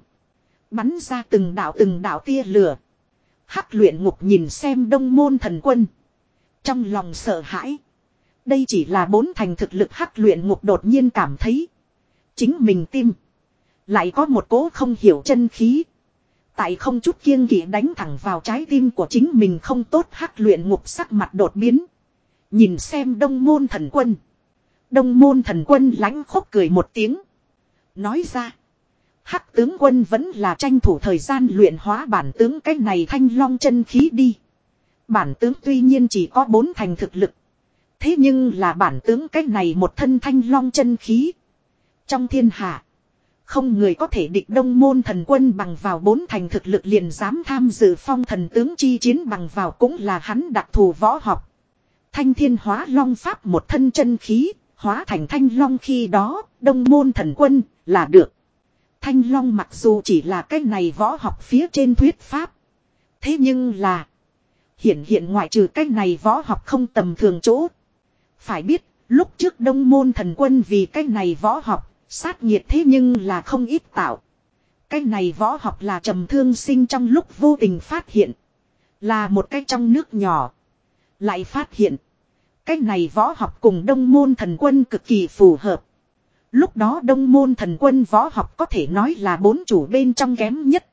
Bắn ra từng đạo từng đạo tia lửa. Hắc luyện ngục nhìn xem đông môn thần quân. Trong lòng sợ hãi. Đây chỉ là bốn thành thực lực hắc luyện ngục đột nhiên cảm thấy. Chính mình tim. Lại có một cố không hiểu chân khí. Tại không chút kiêng kỵ đánh thẳng vào trái tim của chính mình không tốt hắc luyện ngục sắc mặt đột biến. Nhìn xem đông môn thần quân. Đông môn thần quân lãnh khúc cười một tiếng. Nói ra. Hắc tướng quân vẫn là tranh thủ thời gian luyện hóa bản tướng cái này thanh long chân khí đi. Bản tướng tuy nhiên chỉ có bốn thành thực lực. Thế nhưng là bản tướng cái này một thân thanh long chân khí. Trong thiên hạ. Không người có thể địch đông môn thần quân bằng vào bốn thành thực lực liền dám tham dự phong thần tướng chi chiến bằng vào cũng là hắn đặc thù võ học. Thanh thiên hóa long pháp một thân chân khí, hóa thành thanh long khi đó, đông môn thần quân, là được. Thanh long mặc dù chỉ là cái này võ học phía trên thuyết pháp. Thế nhưng là, hiện hiện ngoại trừ cái này võ học không tầm thường chỗ. Phải biết, lúc trước đông môn thần quân vì cái này võ học, sát nhiệt thế nhưng là không ít tạo. Cái này võ học là trầm thương sinh trong lúc vô tình phát hiện. Là một cái trong nước nhỏ. Lại phát hiện. Cái này võ học cùng đông môn thần quân cực kỳ phù hợp. Lúc đó đông môn thần quân võ học có thể nói là bốn chủ bên trong kém nhất.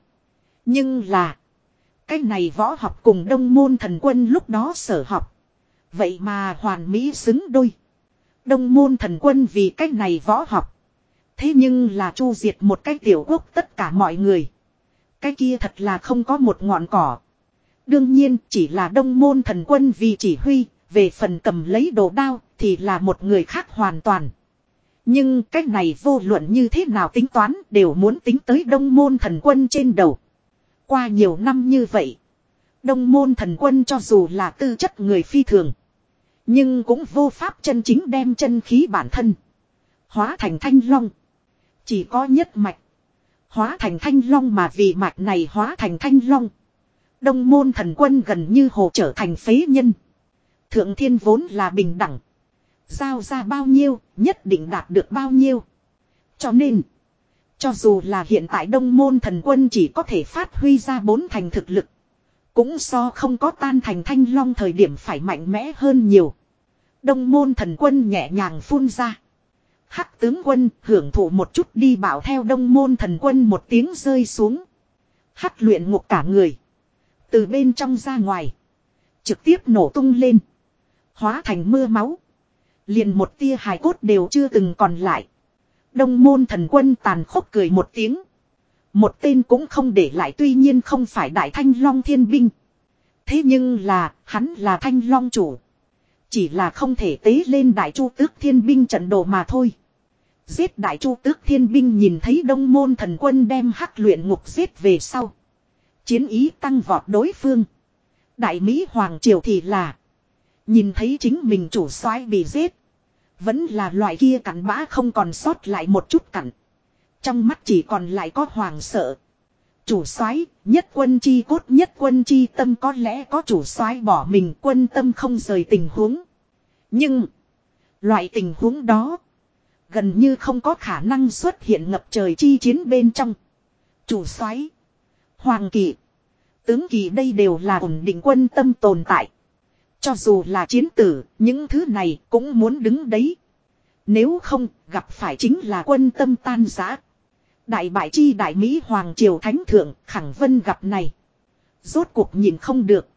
Nhưng là. Cái này võ học cùng đông môn thần quân lúc đó sở học. Vậy mà hoàn mỹ xứng đôi. Đông môn thần quân vì cái này võ học. Thế nhưng là chu diệt một cái tiểu quốc tất cả mọi người. Cái kia thật là không có một ngọn cỏ. Đương nhiên chỉ là đông môn thần quân vì chỉ huy, về phần cầm lấy đồ đao thì là một người khác hoàn toàn. Nhưng cái này vô luận như thế nào tính toán đều muốn tính tới đông môn thần quân trên đầu. Qua nhiều năm như vậy, đông môn thần quân cho dù là tư chất người phi thường. Nhưng cũng vô pháp chân chính đem chân khí bản thân. Hóa thành thanh long. Chỉ có nhất mạch. Hóa thành thanh long mà vì mạch này hóa thành thanh long. Đông môn thần quân gần như hồ trở thành phế nhân. Thượng thiên vốn là bình đẳng. Giao ra bao nhiêu, nhất định đạt được bao nhiêu. Cho nên, cho dù là hiện tại đông môn thần quân chỉ có thể phát huy ra bốn thành thực lực. Cũng so không có tan thành thanh long thời điểm phải mạnh mẽ hơn nhiều. Đông môn thần quân nhẹ nhàng phun ra. Hắc tướng quân hưởng thụ một chút đi bảo theo đông môn thần quân một tiếng rơi xuống. Hắc luyện ngục cả người. Từ bên trong ra ngoài. Trực tiếp nổ tung lên. Hóa thành mưa máu. Liền một tia hài cốt đều chưa từng còn lại. Đông môn thần quân tàn khốc cười một tiếng. Một tên cũng không để lại tuy nhiên không phải đại thanh long thiên binh. Thế nhưng là, hắn là thanh long chủ. Chỉ là không thể tế lên đại chu tước thiên binh trận đồ mà thôi. Giết đại chu tước thiên binh nhìn thấy đông môn thần quân đem hắc luyện ngục giết về sau. Chiến ý tăng vọt đối phương. Đại Mỹ Hoàng Triều thì là. Nhìn thấy chính mình chủ soái bị giết. Vẫn là loại kia cặn bã không còn sót lại một chút cặn. Trong mắt chỉ còn lại có hoàng sợ. Chủ soái, nhất quân chi cốt, nhất quân chi tâm, có lẽ có chủ soái bỏ mình, quân tâm không rời tình huống. Nhưng. Loại tình huống đó. Gần như không có khả năng xuất hiện ngập trời chi chiến bên trong. Chủ soái Hoàng kỳ. Tướng kỳ đây đều là ổn định quân tâm tồn tại. Cho dù là chiến tử, những thứ này cũng muốn đứng đấy. Nếu không, gặp phải chính là quân tâm tan giã. Đại bại chi đại Mỹ Hoàng Triều Thánh Thượng, khẳng vân gặp này. Rốt cuộc nhìn không được.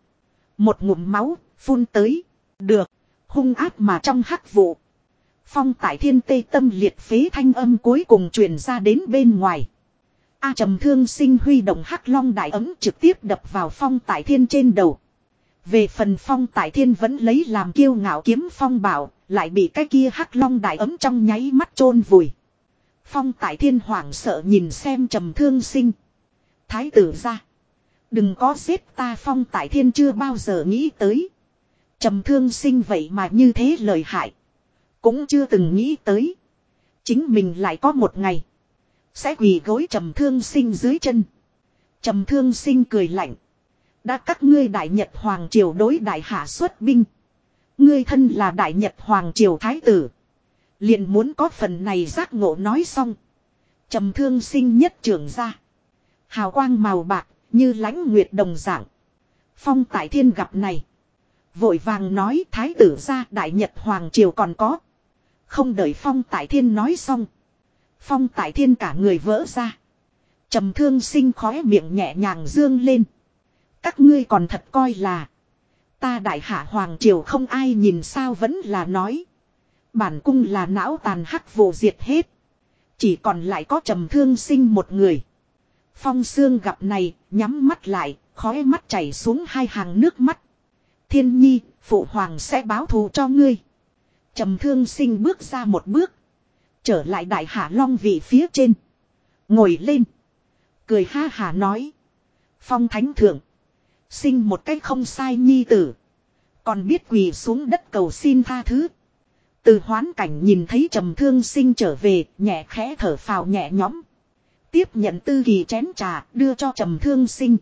Một ngụm máu, phun tới. Được, hung áp mà trong hắc vụ. Phong tại thiên tây tâm liệt phế thanh âm cuối cùng truyền ra đến bên ngoài. A trầm thương sinh huy động hắc long đại ấm trực tiếp đập vào phong tại thiên trên đầu. Về phần phong tại thiên vẫn lấy làm kiêu ngạo kiếm phong bảo, lại bị cái kia hắc long đại ấm trong nháy mắt chôn vùi. Phong tại thiên hoảng sợ nhìn xem trầm thương sinh. Thái tử ra. Đừng có giết ta phong tại thiên chưa bao giờ nghĩ tới. Trầm thương sinh vậy mà như thế lời hại. Cũng chưa từng nghĩ tới. Chính mình lại có một ngày. Sẽ quỳ gối trầm thương sinh dưới chân. Trầm thương sinh cười lạnh. Đã các ngươi đại nhật hoàng triều đối đại hạ xuất binh. Ngươi thân là đại nhật hoàng triều thái tử. liền muốn có phần này giác ngộ nói xong. Trầm thương sinh nhất trưởng ra. Hào quang màu bạc, như lãnh nguyệt đồng dạng. Phong tại thiên gặp này. Vội vàng nói thái tử ra đại nhật hoàng triều còn có. Không đợi phong tại thiên nói xong. Phong tại thiên cả người vỡ ra. trầm thương sinh khóe miệng nhẹ nhàng dương lên. Các ngươi còn thật coi là. Ta đại hạ hoàng triều không ai nhìn sao vẫn là nói. Bản cung là não tàn hắc vụ diệt hết. Chỉ còn lại có trầm thương sinh một người. Phong xương gặp này, nhắm mắt lại, khói mắt chảy xuống hai hàng nước mắt. Thiên nhi, phụ hoàng sẽ báo thù cho ngươi. Trầm thương sinh bước ra một bước. Trở lại đại hạ long vị phía trên. Ngồi lên. Cười ha hà nói. Phong thánh thượng. Sinh một cách không sai nhi tử. Còn biết quỳ xuống đất cầu xin tha thứ. Từ hoán cảnh nhìn thấy trầm thương sinh trở về, nhẹ khẽ thở phào nhẹ nhõm. Tiếp nhận tư kỳ chén trà, đưa cho trầm thương sinh.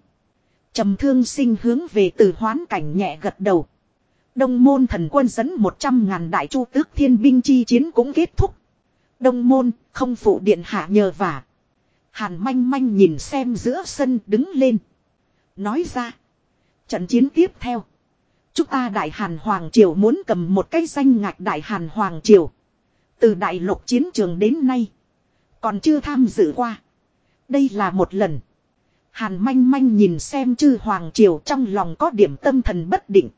Trầm thương sinh hướng về từ hoán cảnh nhẹ gật đầu. Đông môn thần quân dẫn 100 ngàn đại chu tước thiên binh chi chiến cũng kết thúc. Đông môn, không phụ điện hạ nhờ vả. Hàn manh manh nhìn xem giữa sân đứng lên. Nói ra. Trận chiến tiếp theo. Chúng ta Đại Hàn Hoàng Triều muốn cầm một cái danh ngạch Đại Hàn Hoàng Triều. Từ đại lục chiến trường đến nay. Còn chưa tham dự qua. Đây là một lần. Hàn manh manh nhìn xem chư Hoàng Triều trong lòng có điểm tâm thần bất định.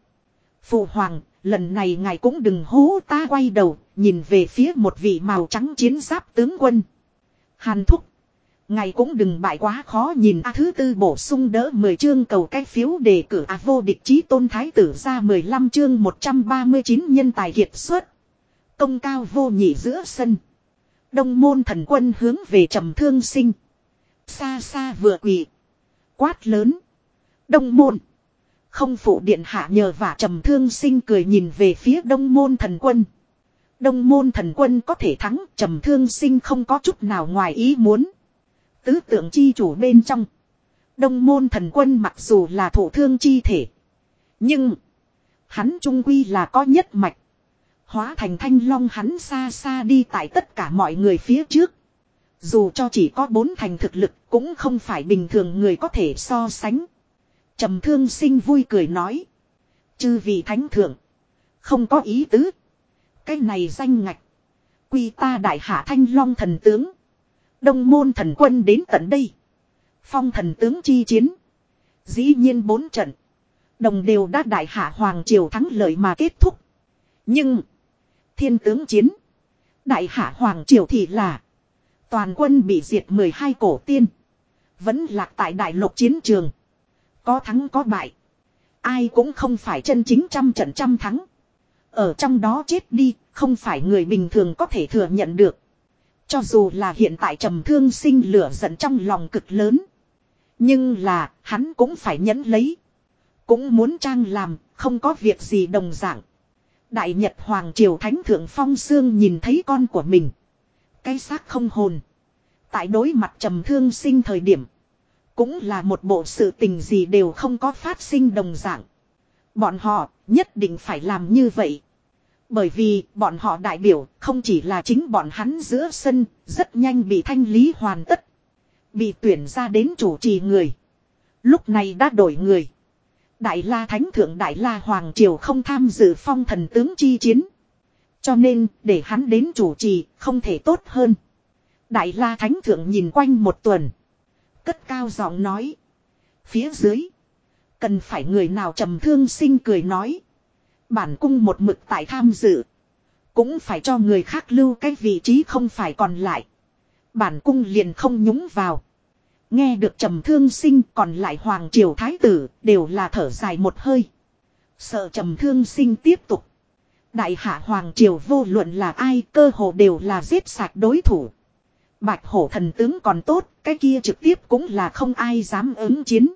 Phụ Hoàng, lần này ngài cũng đừng hố ta quay đầu, nhìn về phía một vị màu trắng chiến giáp tướng quân. Hàn thúc. Ngài cũng đừng bại quá khó nhìn A thứ tư bổ sung đỡ 10 chương cầu cái phiếu đề cử A vô địch chí tôn thái tử ra 15 chương 139 nhân tài kiệt xuất. Công cao vô nhị giữa sân. Đông môn thần quân hướng về trầm thương sinh. Xa xa vừa quỳ. Quát lớn. Đông môn. Không phụ điện hạ nhờ vả trầm thương sinh cười nhìn về phía đông môn thần quân. Đông môn thần quân có thể thắng, trầm thương sinh không có chút nào ngoài ý muốn. Tứ tượng chi chủ bên trong. Đông môn thần quân mặc dù là thủ thương chi thể. Nhưng. Hắn trung quy là có nhất mạch. Hóa thành thanh long hắn xa xa đi tại tất cả mọi người phía trước. Dù cho chỉ có bốn thành thực lực cũng không phải bình thường người có thể so sánh trầm thương sinh vui cười nói. Chư vị thánh thượng. Không có ý tứ. Cái này danh ngạch. Quy ta đại hạ thanh long thần tướng. Đông môn thần quân đến tận đây. Phong thần tướng chi chiến. Dĩ nhiên bốn trận. Đồng đều đã đại hạ hoàng triều thắng lợi mà kết thúc. Nhưng. Thiên tướng chiến. Đại hạ hoàng triều thì là. Toàn quân bị diệt 12 cổ tiên. Vẫn lạc tại đại lục chiến trường. Có thắng có bại. Ai cũng không phải chân chính trăm trận trăm thắng. Ở trong đó chết đi, không phải người bình thường có thể thừa nhận được. Cho dù là hiện tại trầm thương sinh lửa giận trong lòng cực lớn. Nhưng là, hắn cũng phải nhẫn lấy. Cũng muốn trang làm, không có việc gì đồng dạng. Đại Nhật Hoàng Triều Thánh Thượng Phong Sương nhìn thấy con của mình. Cái xác không hồn. Tại đối mặt trầm thương sinh thời điểm. Cũng là một bộ sự tình gì đều không có phát sinh đồng dạng. Bọn họ nhất định phải làm như vậy. Bởi vì bọn họ đại biểu không chỉ là chính bọn hắn giữa sân, rất nhanh bị thanh lý hoàn tất. Bị tuyển ra đến chủ trì người. Lúc này đã đổi người. Đại la thánh thượng đại la hoàng triều không tham dự phong thần tướng chi chiến. Cho nên, để hắn đến chủ trì, không thể tốt hơn. Đại la thánh thượng nhìn quanh một tuần. Cất cao giọng nói. Phía dưới. Cần phải người nào trầm thương sinh cười nói. Bản cung một mực tại tham dự. Cũng phải cho người khác lưu cái vị trí không phải còn lại. Bản cung liền không nhúng vào. Nghe được trầm thương sinh còn lại hoàng triều thái tử đều là thở dài một hơi. Sợ trầm thương sinh tiếp tục. Đại hạ hoàng triều vô luận là ai cơ hồ đều là giết sạch đối thủ. Bạch hổ thần tướng còn tốt, cái kia trực tiếp cũng là không ai dám ứng chiến.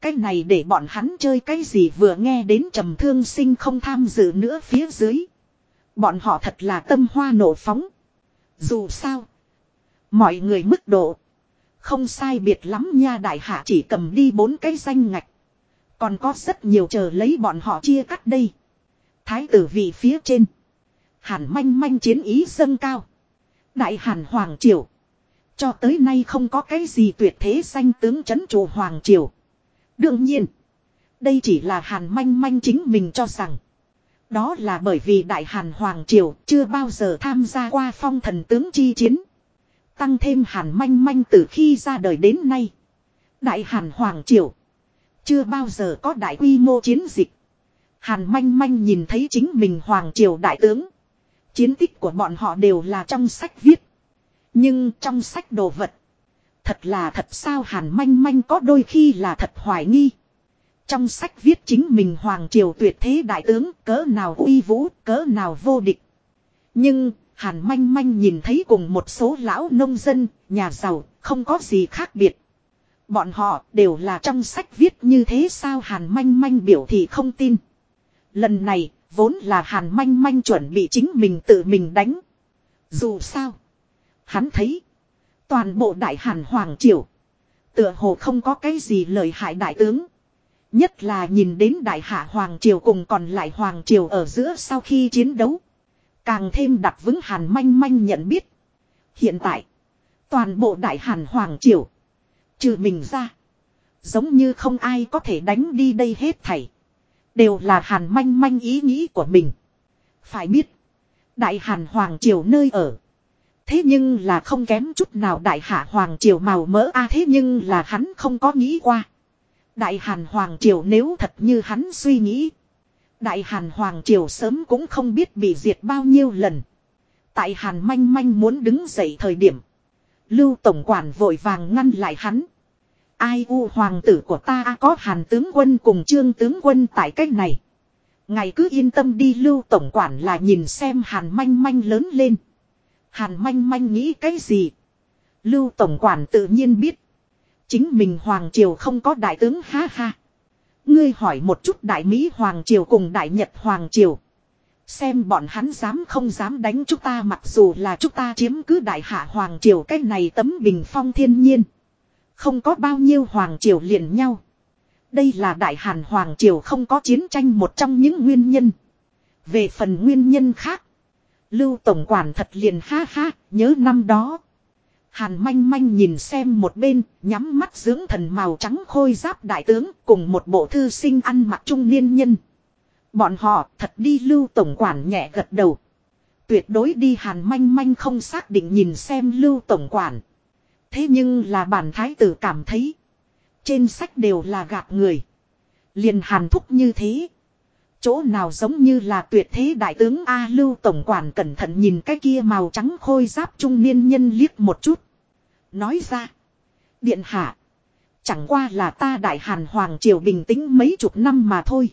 Cái này để bọn hắn chơi cái gì vừa nghe đến trầm thương sinh không tham dự nữa phía dưới. Bọn họ thật là tâm hoa nổ phóng. Dù sao, mọi người mức độ không sai biệt lắm nha đại hạ chỉ cầm đi bốn cái danh ngạch. Còn có rất nhiều chờ lấy bọn họ chia cắt đây. Thái tử vị phía trên. Hàn manh manh chiến ý dâng cao. Đại hàn Hoàng Triều. Cho tới nay không có cái gì tuyệt thế danh tướng chấn chủ Hoàng Triều. Đương nhiên. Đây chỉ là hàn manh manh chính mình cho rằng. Đó là bởi vì Đại Hàn Hoàng Triều chưa bao giờ tham gia qua phong thần tướng chi chiến. Tăng thêm hàn manh manh từ khi ra đời đến nay. Đại Hàn Hoàng Triều. Chưa bao giờ có đại quy mô chiến dịch. Hàn manh manh nhìn thấy chính mình Hoàng Triều Đại tướng. Chiến tích của bọn họ đều là trong sách viết. Nhưng trong sách đồ vật. Thật là thật sao hàn manh manh có đôi khi là thật hoài nghi. Trong sách viết chính mình Hoàng Triều tuyệt thế đại tướng cỡ nào uy vũ, cỡ nào vô địch. Nhưng, Hàn manh manh nhìn thấy cùng một số lão nông dân, nhà giàu, không có gì khác biệt. Bọn họ đều là trong sách viết như thế sao Hàn manh manh biểu thị không tin. Lần này, vốn là Hàn manh manh chuẩn bị chính mình tự mình đánh. Dù sao, hắn thấy, toàn bộ đại Hàn Hoàng Triều, tựa hồ không có cái gì lợi hại đại tướng. Nhất là nhìn đến đại hạ Hoàng Triều cùng còn lại Hoàng Triều ở giữa sau khi chiến đấu. Càng thêm đặt vững hàn manh manh nhận biết. Hiện tại, toàn bộ đại hàn Hoàng Triều, trừ mình ra. Giống như không ai có thể đánh đi đây hết thảy. Đều là hàn manh manh ý nghĩ của mình. Phải biết, đại hàn Hoàng Triều nơi ở. Thế nhưng là không kém chút nào đại hạ Hoàng Triều màu mỡ a à, thế nhưng là hắn không có nghĩ qua. Đại Hàn Hoàng Triều nếu thật như hắn suy nghĩ. Đại Hàn Hoàng Triều sớm cũng không biết bị diệt bao nhiêu lần. Tại Hàn manh manh muốn đứng dậy thời điểm. Lưu Tổng Quản vội vàng ngăn lại hắn. Ai u hoàng tử của ta à, có Hàn tướng quân cùng Trương tướng quân tại cách này. Ngày cứ yên tâm đi, Lưu Tổng Quản là nhìn xem Hàn manh manh lớn lên. Hàn manh manh nghĩ cái gì? Lưu Tổng Quản tự nhiên biết. Chính mình Hoàng Triều không có đại tướng, ha ha. Ngươi hỏi một chút Đại Mỹ Hoàng Triều cùng Đại Nhật Hoàng Triều. Xem bọn hắn dám không dám đánh chúng ta, mặc dù là chúng ta chiếm cứ Đại Hạ Hoàng Triều, cái này tấm bình phong thiên nhiên. Không có bao nhiêu Hoàng Triều liền nhau. Đây là Đại Hàn Hoàng Triều không có chiến tranh một trong những nguyên nhân. Về phần nguyên nhân khác. Lưu Tổng Quản thật liền ha ha, nhớ năm đó. Hàn manh manh nhìn xem một bên, nhắm mắt dưỡng thần màu trắng khôi giáp đại tướng cùng một bộ thư sinh ăn mặc trung niên nhân. Bọn họ thật đi lưu tổng quản nhẹ gật đầu. Tuyệt đối đi hàn manh manh không xác định nhìn xem lưu tổng quản. Thế nhưng là bản thái tử cảm thấy. Trên sách đều là gạt người. Liền hàn thúc như thế. Chỗ nào giống như là tuyệt thế đại tướng A Lưu Tổng Quản cẩn thận nhìn cái kia màu trắng khôi giáp trung niên nhân liếc một chút. Nói ra. Điện hạ. Chẳng qua là ta đại hàn hoàng triều bình tĩnh mấy chục năm mà thôi.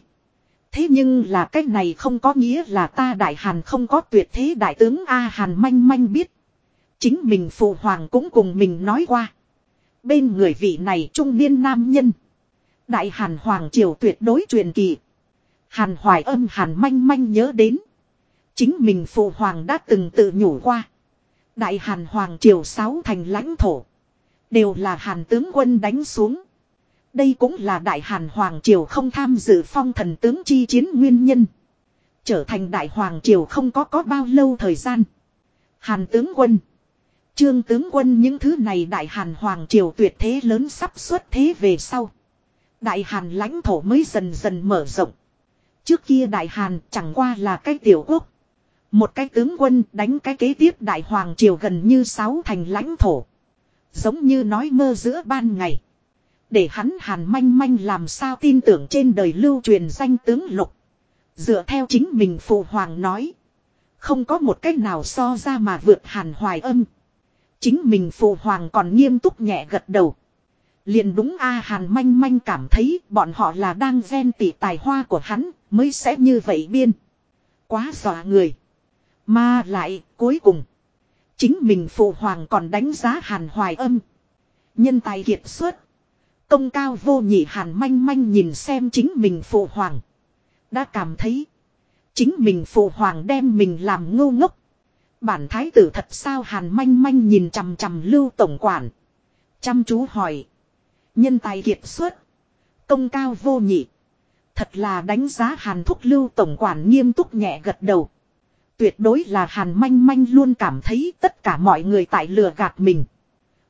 Thế nhưng là cái này không có nghĩa là ta đại hàn không có tuyệt thế đại tướng A hàn manh manh biết. Chính mình phụ hoàng cũng cùng mình nói qua. Bên người vị này trung niên nam nhân. Đại hàn hoàng triều tuyệt đối truyền kỳ. Hàn hoài âm hàn manh manh nhớ đến. Chính mình phụ hoàng đã từng tự nhủ qua. Đại hàn hoàng triều sáu thành lãnh thổ. Đều là hàn tướng quân đánh xuống. Đây cũng là đại hàn hoàng triều không tham dự phong thần tướng chi chiến nguyên nhân. Trở thành đại hoàng triều không có có bao lâu thời gian. Hàn tướng quân. Trương tướng quân những thứ này đại hàn hoàng triều tuyệt thế lớn sắp xuất thế về sau. Đại hàn lãnh thổ mới dần dần mở rộng. Trước kia Đại Hàn chẳng qua là cái tiểu quốc. Một cái tướng quân đánh cái kế tiếp đại hoàng triều gần như sáu thành lãnh thổ. Giống như nói mơ giữa ban ngày. Để hắn hàn manh manh làm sao tin tưởng trên đời lưu truyền danh tướng lục. Dựa theo chính mình phụ hoàng nói. Không có một cách nào so ra mà vượt hàn hoài âm. Chính mình phụ hoàng còn nghiêm túc nhẹ gật đầu. Liền đúng A Hàn manh manh cảm thấy bọn họ là đang ghen tỉ tài hoa của hắn, mới sẽ như vậy biên. Quá dọa người. Mà lại, cuối cùng. Chính mình phụ hoàng còn đánh giá Hàn hoài âm. Nhân tài kiệt xuất. Công cao vô nhị Hàn manh manh nhìn xem chính mình phụ hoàng. Đã cảm thấy. Chính mình phụ hoàng đem mình làm ngu ngốc. Bản thái tử thật sao hàn manh manh nhìn chằm chằm lưu tổng quản. Chăm chú hỏi. Nhân tài kiệt xuất. Công cao vô nhị. Thật là đánh giá hàn thúc lưu tổng quản nghiêm túc nhẹ gật đầu. Tuyệt đối là hàn manh manh luôn cảm thấy tất cả mọi người tại lừa gạt mình.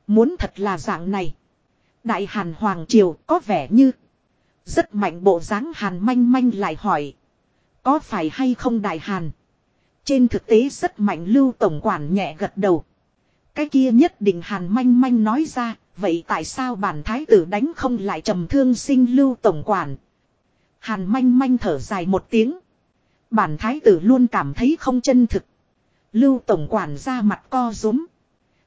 Muốn thật là dạng này. Đại hàn hoàng triều có vẻ như. Rất mạnh bộ dáng hàn manh manh lại hỏi. Có phải hay không đại hàn? Trên thực tế rất mạnh lưu tổng quản nhẹ gật đầu. Cái kia nhất định hàn manh manh nói ra, vậy tại sao bản thái tử đánh không lại trầm thương sinh lưu tổng quản? Hàn manh manh thở dài một tiếng. Bản thái tử luôn cảm thấy không chân thực. Lưu tổng quản ra mặt co rúm.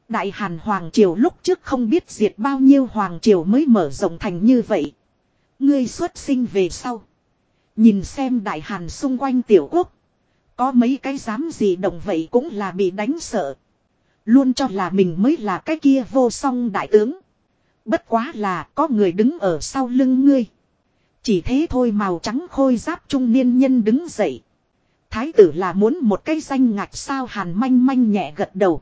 Đại hàn hoàng triều lúc trước không biết diệt bao nhiêu hoàng triều mới mở rộng thành như vậy. Ngươi xuất sinh về sau. Nhìn xem đại hàn xung quanh tiểu quốc. Có mấy cái dám gì động vậy cũng là bị đánh sợ. Luôn cho là mình mới là cái kia vô song đại tướng. Bất quá là có người đứng ở sau lưng ngươi. Chỉ thế thôi màu trắng khôi giáp trung niên nhân đứng dậy. Thái tử là muốn một cái danh ngạch sao hàn manh manh nhẹ gật đầu.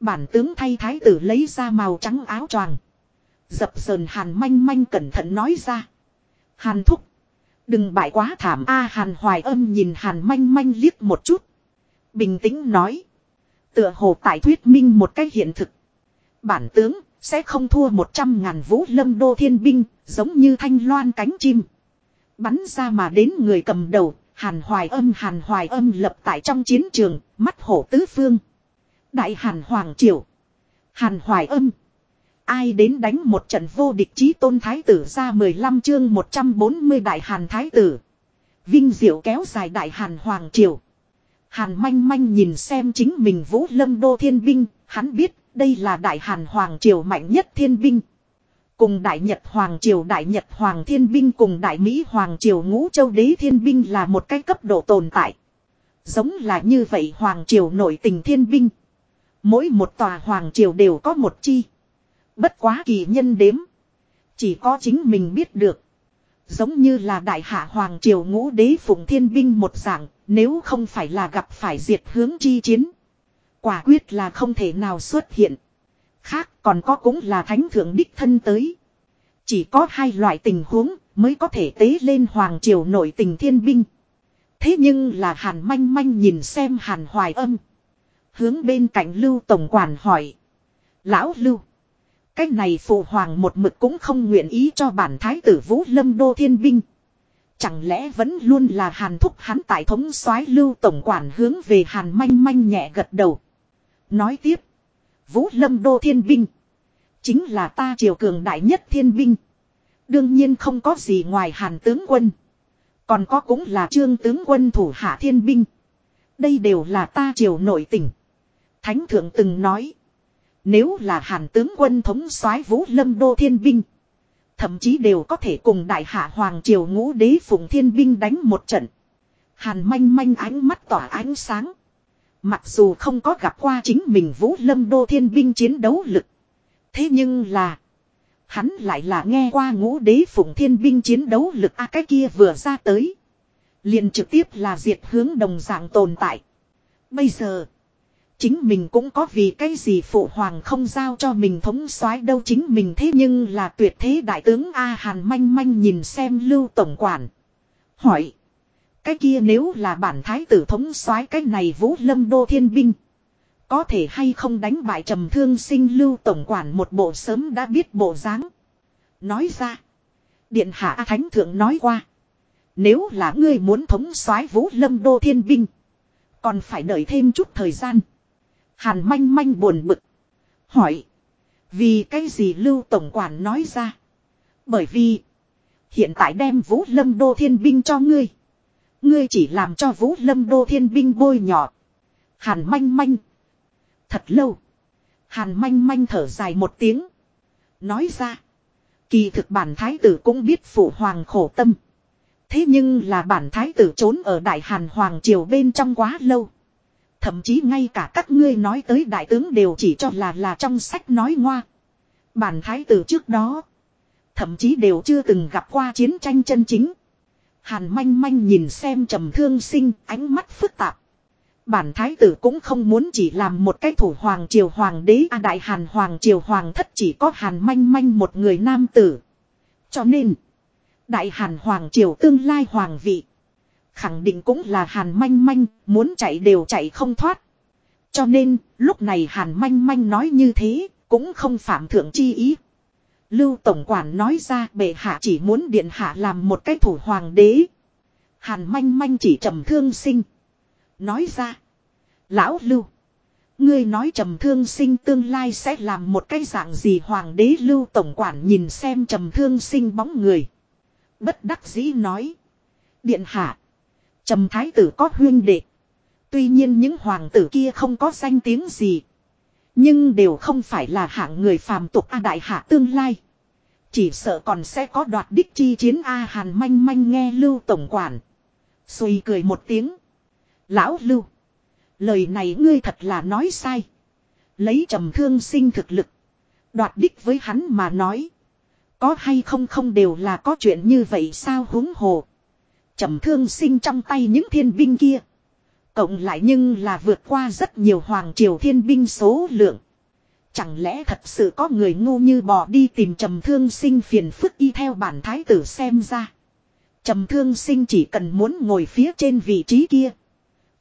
Bản tướng thay thái tử lấy ra màu trắng áo choàng. Dập sờn hàn manh manh cẩn thận nói ra. Hàn thúc. Đừng bại quá thảm a hàn hoài âm nhìn hàn manh manh liếc một chút. Bình tĩnh nói. Tựa hồ tại thuyết minh một cách hiện thực. Bản tướng sẽ không thua một trăm ngàn vũ lâm đô thiên binh, giống như thanh loan cánh chim. Bắn ra mà đến người cầm đầu. Hàn hoài âm, hàn hoài âm lập tại trong chiến trường, mắt hổ tứ phương. Đại hàn hoàng triều. Hàn hoài âm. Ai đến đánh một trận vô địch chí tôn thái tử ra 15 chương 140 đại hàn thái tử. Vinh diệu kéo dài đại hàn hoàng triều. Hàn manh manh nhìn xem chính mình vũ lâm đô thiên binh, hắn biết đây là đại hàn hoàng triều mạnh nhất thiên binh. Cùng đại nhật hoàng triều đại nhật hoàng thiên binh cùng đại mỹ hoàng triều ngũ châu đế thiên binh là một cái cấp độ tồn tại. Giống là như vậy hoàng triều nổi tình thiên binh. Mỗi một tòa hoàng triều đều có một chi. Bất quá kỳ nhân đếm. Chỉ có chính mình biết được. Giống như là đại hạ hoàng triều ngũ đế phụng thiên binh một dạng, nếu không phải là gặp phải diệt hướng chi chiến. Quả quyết là không thể nào xuất hiện. Khác còn có cũng là thánh thượng đích thân tới. Chỉ có hai loại tình huống mới có thể tế lên hoàng triều nội tình thiên binh. Thế nhưng là hàn manh manh nhìn xem hàn hoài âm. Hướng bên cạnh lưu tổng quản hỏi. Lão lưu. Cái này phụ hoàng một mực cũng không nguyện ý cho bản thái tử vũ lâm đô thiên binh. Chẳng lẽ vẫn luôn là hàn thúc hắn tại thống soái lưu tổng quản hướng về hàn manh manh nhẹ gật đầu. Nói tiếp. Vũ lâm đô thiên binh. Chính là ta triều cường đại nhất thiên binh. Đương nhiên không có gì ngoài hàn tướng quân. Còn có cũng là trương tướng quân thủ hạ thiên binh. Đây đều là ta triều nội tỉnh. Thánh thượng từng nói. Nếu là hàn tướng quân thống soái vũ lâm đô thiên binh. Thậm chí đều có thể cùng đại hạ hoàng triều ngũ đế phụng thiên binh đánh một trận. Hàn manh manh ánh mắt tỏa ánh sáng. Mặc dù không có gặp qua chính mình vũ lâm đô thiên binh chiến đấu lực. Thế nhưng là. Hắn lại là nghe qua ngũ đế phụng thiên binh chiến đấu lực a cái kia vừa ra tới. liền trực tiếp là diệt hướng đồng dạng tồn tại. Bây giờ. Chính mình cũng có vì cái gì phụ hoàng không giao cho mình thống soái đâu chính mình thế nhưng là tuyệt thế đại tướng A Hàn manh manh nhìn xem lưu tổng quản. Hỏi. Cái kia nếu là bản thái tử thống soái cái này vũ lâm đô thiên binh. Có thể hay không đánh bại trầm thương sinh lưu tổng quản một bộ sớm đã biết bộ dáng. Nói ra. Điện hạ thánh thượng nói qua. Nếu là ngươi muốn thống soái vũ lâm đô thiên binh. Còn phải đợi thêm chút thời gian. Hàn manh manh buồn bực. Hỏi. Vì cái gì Lưu Tổng Quản nói ra? Bởi vì. Hiện tại đem Vũ Lâm Đô Thiên Binh cho ngươi. Ngươi chỉ làm cho Vũ Lâm Đô Thiên Binh bôi nhỏ. Hàn manh manh. Thật lâu. Hàn manh manh thở dài một tiếng. Nói ra. Kỳ thực bản thái tử cũng biết phụ hoàng khổ tâm. Thế nhưng là bản thái tử trốn ở đại hàn hoàng triều bên trong quá lâu. Thậm chí ngay cả các ngươi nói tới đại tướng đều chỉ cho là là trong sách nói ngoa. Bản thái tử trước đó. Thậm chí đều chưa từng gặp qua chiến tranh chân chính. Hàn manh manh nhìn xem trầm thương sinh ánh mắt phức tạp. Bản thái tử cũng không muốn chỉ làm một cái thủ hoàng triều hoàng đế a đại hàn hoàng triều hoàng thất chỉ có hàn manh manh một người nam tử. Cho nên, đại hàn hoàng triều tương lai hoàng vị. Khẳng định cũng là hàn manh manh, muốn chạy đều chạy không thoát. Cho nên, lúc này hàn manh manh nói như thế, cũng không phạm thượng chi ý. Lưu Tổng Quản nói ra bệ hạ chỉ muốn điện hạ làm một cái thủ hoàng đế. Hàn manh manh chỉ trầm thương sinh. Nói ra. Lão Lưu. Ngươi nói trầm thương sinh tương lai sẽ làm một cái dạng gì hoàng đế Lưu Tổng Quản nhìn xem trầm thương sinh bóng người. Bất đắc dĩ nói. Điện hạ. Trầm thái tử có huyên đệ. Tuy nhiên những hoàng tử kia không có danh tiếng gì. Nhưng đều không phải là hạng người phàm tục A đại hạ tương lai. Chỉ sợ còn sẽ có đoạt đích chi chiến A hàn manh manh nghe lưu tổng quản. Xùi cười một tiếng. Lão lưu. Lời này ngươi thật là nói sai. Lấy trầm thương sinh thực lực. Đoạt đích với hắn mà nói. Có hay không không đều là có chuyện như vậy sao huống hồ. Trầm thương sinh trong tay những thiên binh kia. Cộng lại nhưng là vượt qua rất nhiều hoàng triều thiên binh số lượng. Chẳng lẽ thật sự có người ngu như bỏ đi tìm trầm thương sinh phiền phức y theo bản thái tử xem ra. Trầm thương sinh chỉ cần muốn ngồi phía trên vị trí kia.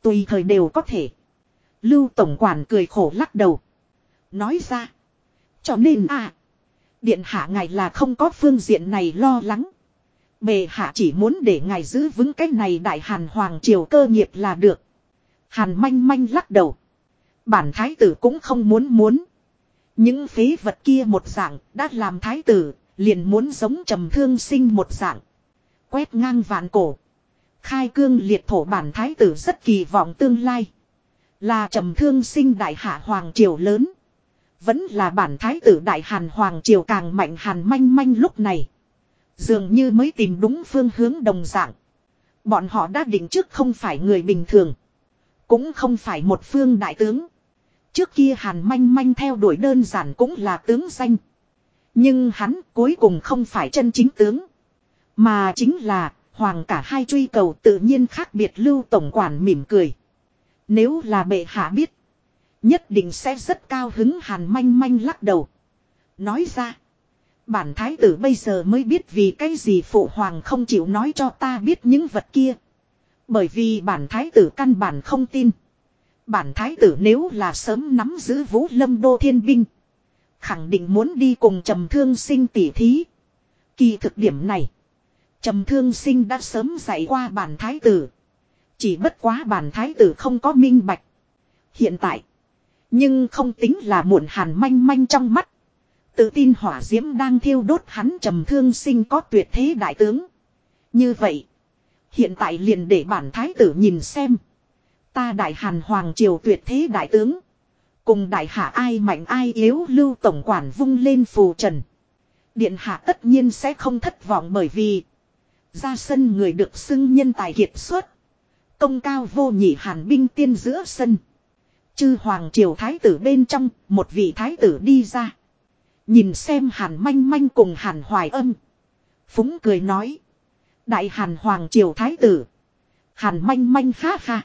Tùy thời đều có thể. Lưu Tổng Quản cười khổ lắc đầu. Nói ra. Cho nên à. Điện hạ ngài là không có phương diện này lo lắng. Bề hạ chỉ muốn để ngài giữ vững cái này đại hàn hoàng triều cơ nghiệp là được. Hàn manh manh lắc đầu. Bản thái tử cũng không muốn muốn. Những phế vật kia một dạng đã làm thái tử, liền muốn giống trầm thương sinh một dạng. Quét ngang vạn cổ. Khai cương liệt thổ bản thái tử rất kỳ vọng tương lai. Là trầm thương sinh đại hạ hoàng triều lớn. Vẫn là bản thái tử đại hàn hoàng triều càng mạnh hàn manh manh lúc này. Dường như mới tìm đúng phương hướng đồng dạng. Bọn họ đã định trước không phải người bình thường. Cũng không phải một phương đại tướng. Trước kia hàn manh manh theo đuổi đơn giản cũng là tướng danh. Nhưng hắn cuối cùng không phải chân chính tướng. Mà chính là, hoàng cả hai truy cầu tự nhiên khác biệt lưu tổng quản mỉm cười. Nếu là bệ hạ biết. Nhất định sẽ rất cao hứng hàn manh manh lắc đầu. Nói ra. Bản thái tử bây giờ mới biết vì cái gì phụ hoàng không chịu nói cho ta biết những vật kia. Bởi vì bản thái tử căn bản không tin. Bản thái tử nếu là sớm nắm giữ vũ lâm đô thiên binh. Khẳng định muốn đi cùng trầm thương sinh tỉ thí. Kỳ thực điểm này. Trầm thương sinh đã sớm dạy qua bản thái tử. Chỉ bất quá bản thái tử không có minh bạch. Hiện tại. Nhưng không tính là muộn hàn manh manh trong mắt. Tự tin hỏa diễm đang thiêu đốt hắn trầm thương sinh có tuyệt thế đại tướng. Như vậy. Hiện tại liền để bản thái tử nhìn xem. Ta đại hàn hoàng triều tuyệt thế đại tướng. Cùng đại hạ ai mạnh ai yếu lưu tổng quản vung lên phù trần. Điện hạ tất nhiên sẽ không thất vọng bởi vì. Ra sân người được xưng nhân tài kiệt xuất. Công cao vô nhị hàn binh tiên giữa sân. Chư hoàng triều thái tử bên trong, một vị thái tử đi ra. Nhìn xem hàn manh manh cùng hàn hoài âm. Phúng cười nói. Đại hàn hoàng triều thái tử. Hàn manh manh ha ha.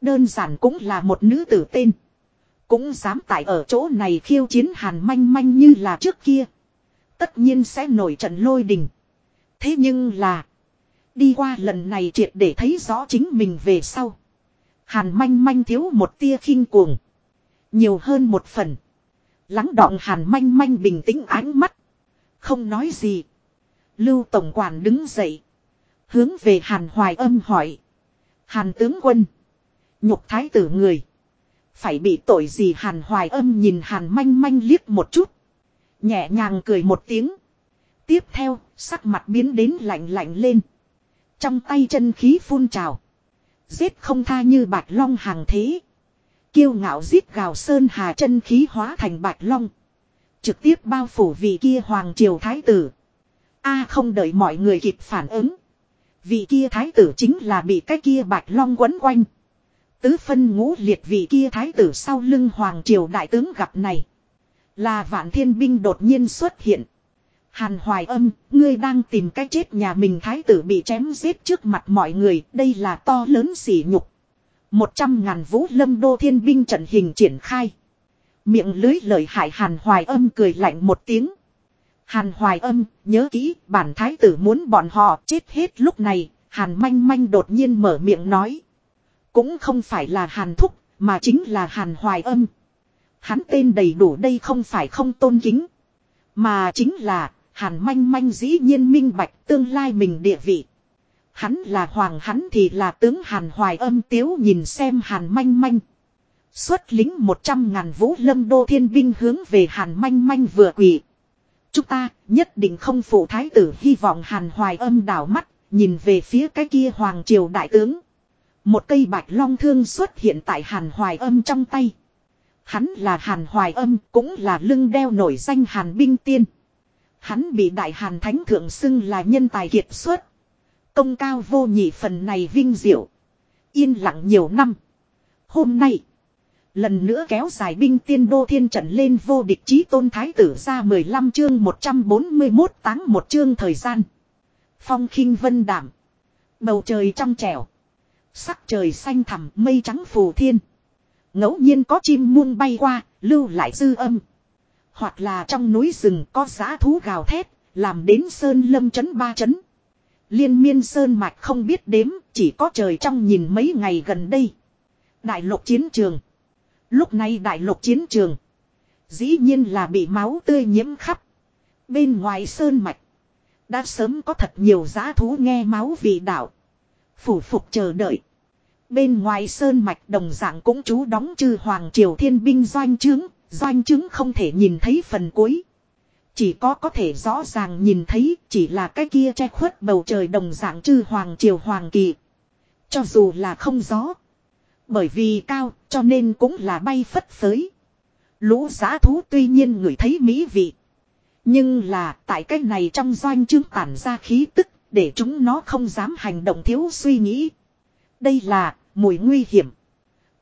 Đơn giản cũng là một nữ tử tên. Cũng dám tại ở chỗ này khiêu chiến hàn manh manh như là trước kia. Tất nhiên sẽ nổi trận lôi đình. Thế nhưng là. Đi qua lần này triệt để thấy rõ chính mình về sau. Hàn manh manh thiếu một tia khinh cuồng. Nhiều hơn một phần. Lắng đọng hàn manh manh bình tĩnh ánh mắt. Không nói gì. Lưu Tổng Quản đứng dậy. Hướng về hàn hoài âm hỏi. Hàn tướng quân. Nhục thái tử người. Phải bị tội gì hàn hoài âm nhìn hàn manh manh liếc một chút. Nhẹ nhàng cười một tiếng. Tiếp theo, sắc mặt biến đến lạnh lạnh lên. Trong tay chân khí phun trào. Giết không tha như bạch long hàng thế. Kiêu ngạo giết gào sơn hà chân khí hóa thành bạch long. Trực tiếp bao phủ vị kia hoàng triều thái tử. A không đợi mọi người kịp phản ứng. Vị kia thái tử chính là bị cái kia bạch long quấn quanh. Tứ phân ngũ liệt vị kia thái tử sau lưng hoàng triều đại tướng gặp này. Là vạn thiên binh đột nhiên xuất hiện. Hàn hoài âm, ngươi đang tìm cách chết nhà mình thái tử bị chém giết trước mặt mọi người, đây là to lớn sỉ nhục. Một trăm ngàn vũ lâm đô thiên binh trận hình triển khai. Miệng lưới lời hại hàn hoài âm cười lạnh một tiếng. Hàn hoài âm, nhớ kỹ, bản thái tử muốn bọn họ chết hết lúc này, hàn manh manh đột nhiên mở miệng nói. Cũng không phải là hàn thúc, mà chính là hàn hoài âm. Hắn tên đầy đủ đây không phải không tôn kính. Mà chính là, hàn manh manh dĩ nhiên minh bạch tương lai mình địa vị. Hắn là hoàng hắn thì là tướng hàn hoài âm tiếu nhìn xem hàn manh manh. Xuất lính một trăm ngàn vũ lâm đô thiên binh hướng về hàn manh manh vừa quỳ. Chúng ta nhất định không phụ thái tử hy vọng hàn hoài âm đảo mắt, nhìn về phía cái kia hoàng triều đại tướng. Một cây bạch long thương xuất hiện tại hàn hoài âm trong tay. Hắn là hàn hoài âm cũng là lưng đeo nổi danh hàn binh tiên. Hắn bị đại hàn thánh thượng xưng là nhân tài kiệt xuất. Công cao vô nhị phần này vinh diệu. Yên lặng nhiều năm. Hôm nay. Lần nữa kéo dài binh tiên đô thiên trận lên vô địch chí tôn thái tử ra 15 chương 141 táng một chương thời gian. Phong khinh vân đảm. Bầu trời trong trẻo. Sắc trời xanh thẳm mây trắng phù thiên. ngẫu nhiên có chim muông bay qua, lưu lại dư âm. Hoặc là trong núi rừng có giá thú gào thét, làm đến sơn lâm chấn ba chấn. Liên miên sơn mạch không biết đếm, chỉ có trời trong nhìn mấy ngày gần đây. Đại lục chiến trường. Lúc này đại lục chiến trường. Dĩ nhiên là bị máu tươi nhiễm khắp. Bên ngoài sơn mạch. Đã sớm có thật nhiều giá thú nghe máu vị đạo. Phủ phục chờ đợi. Bên ngoài sơn mạch đồng dạng cũng chú đóng chư hoàng triều thiên binh doanh trướng. Doanh trướng không thể nhìn thấy phần cuối. Chỉ có có thể rõ ràng nhìn thấy chỉ là cái kia che khuất bầu trời đồng dạng chư hoàng triều hoàng kỳ. Cho dù là không gió. Bởi vì cao cho nên cũng là bay phất phới. Lũ giá thú tuy nhiên người thấy mỹ vị. Nhưng là tại cái này trong doanh chương tản ra khí tức để chúng nó không dám hành động thiếu suy nghĩ. Đây là mùi nguy hiểm.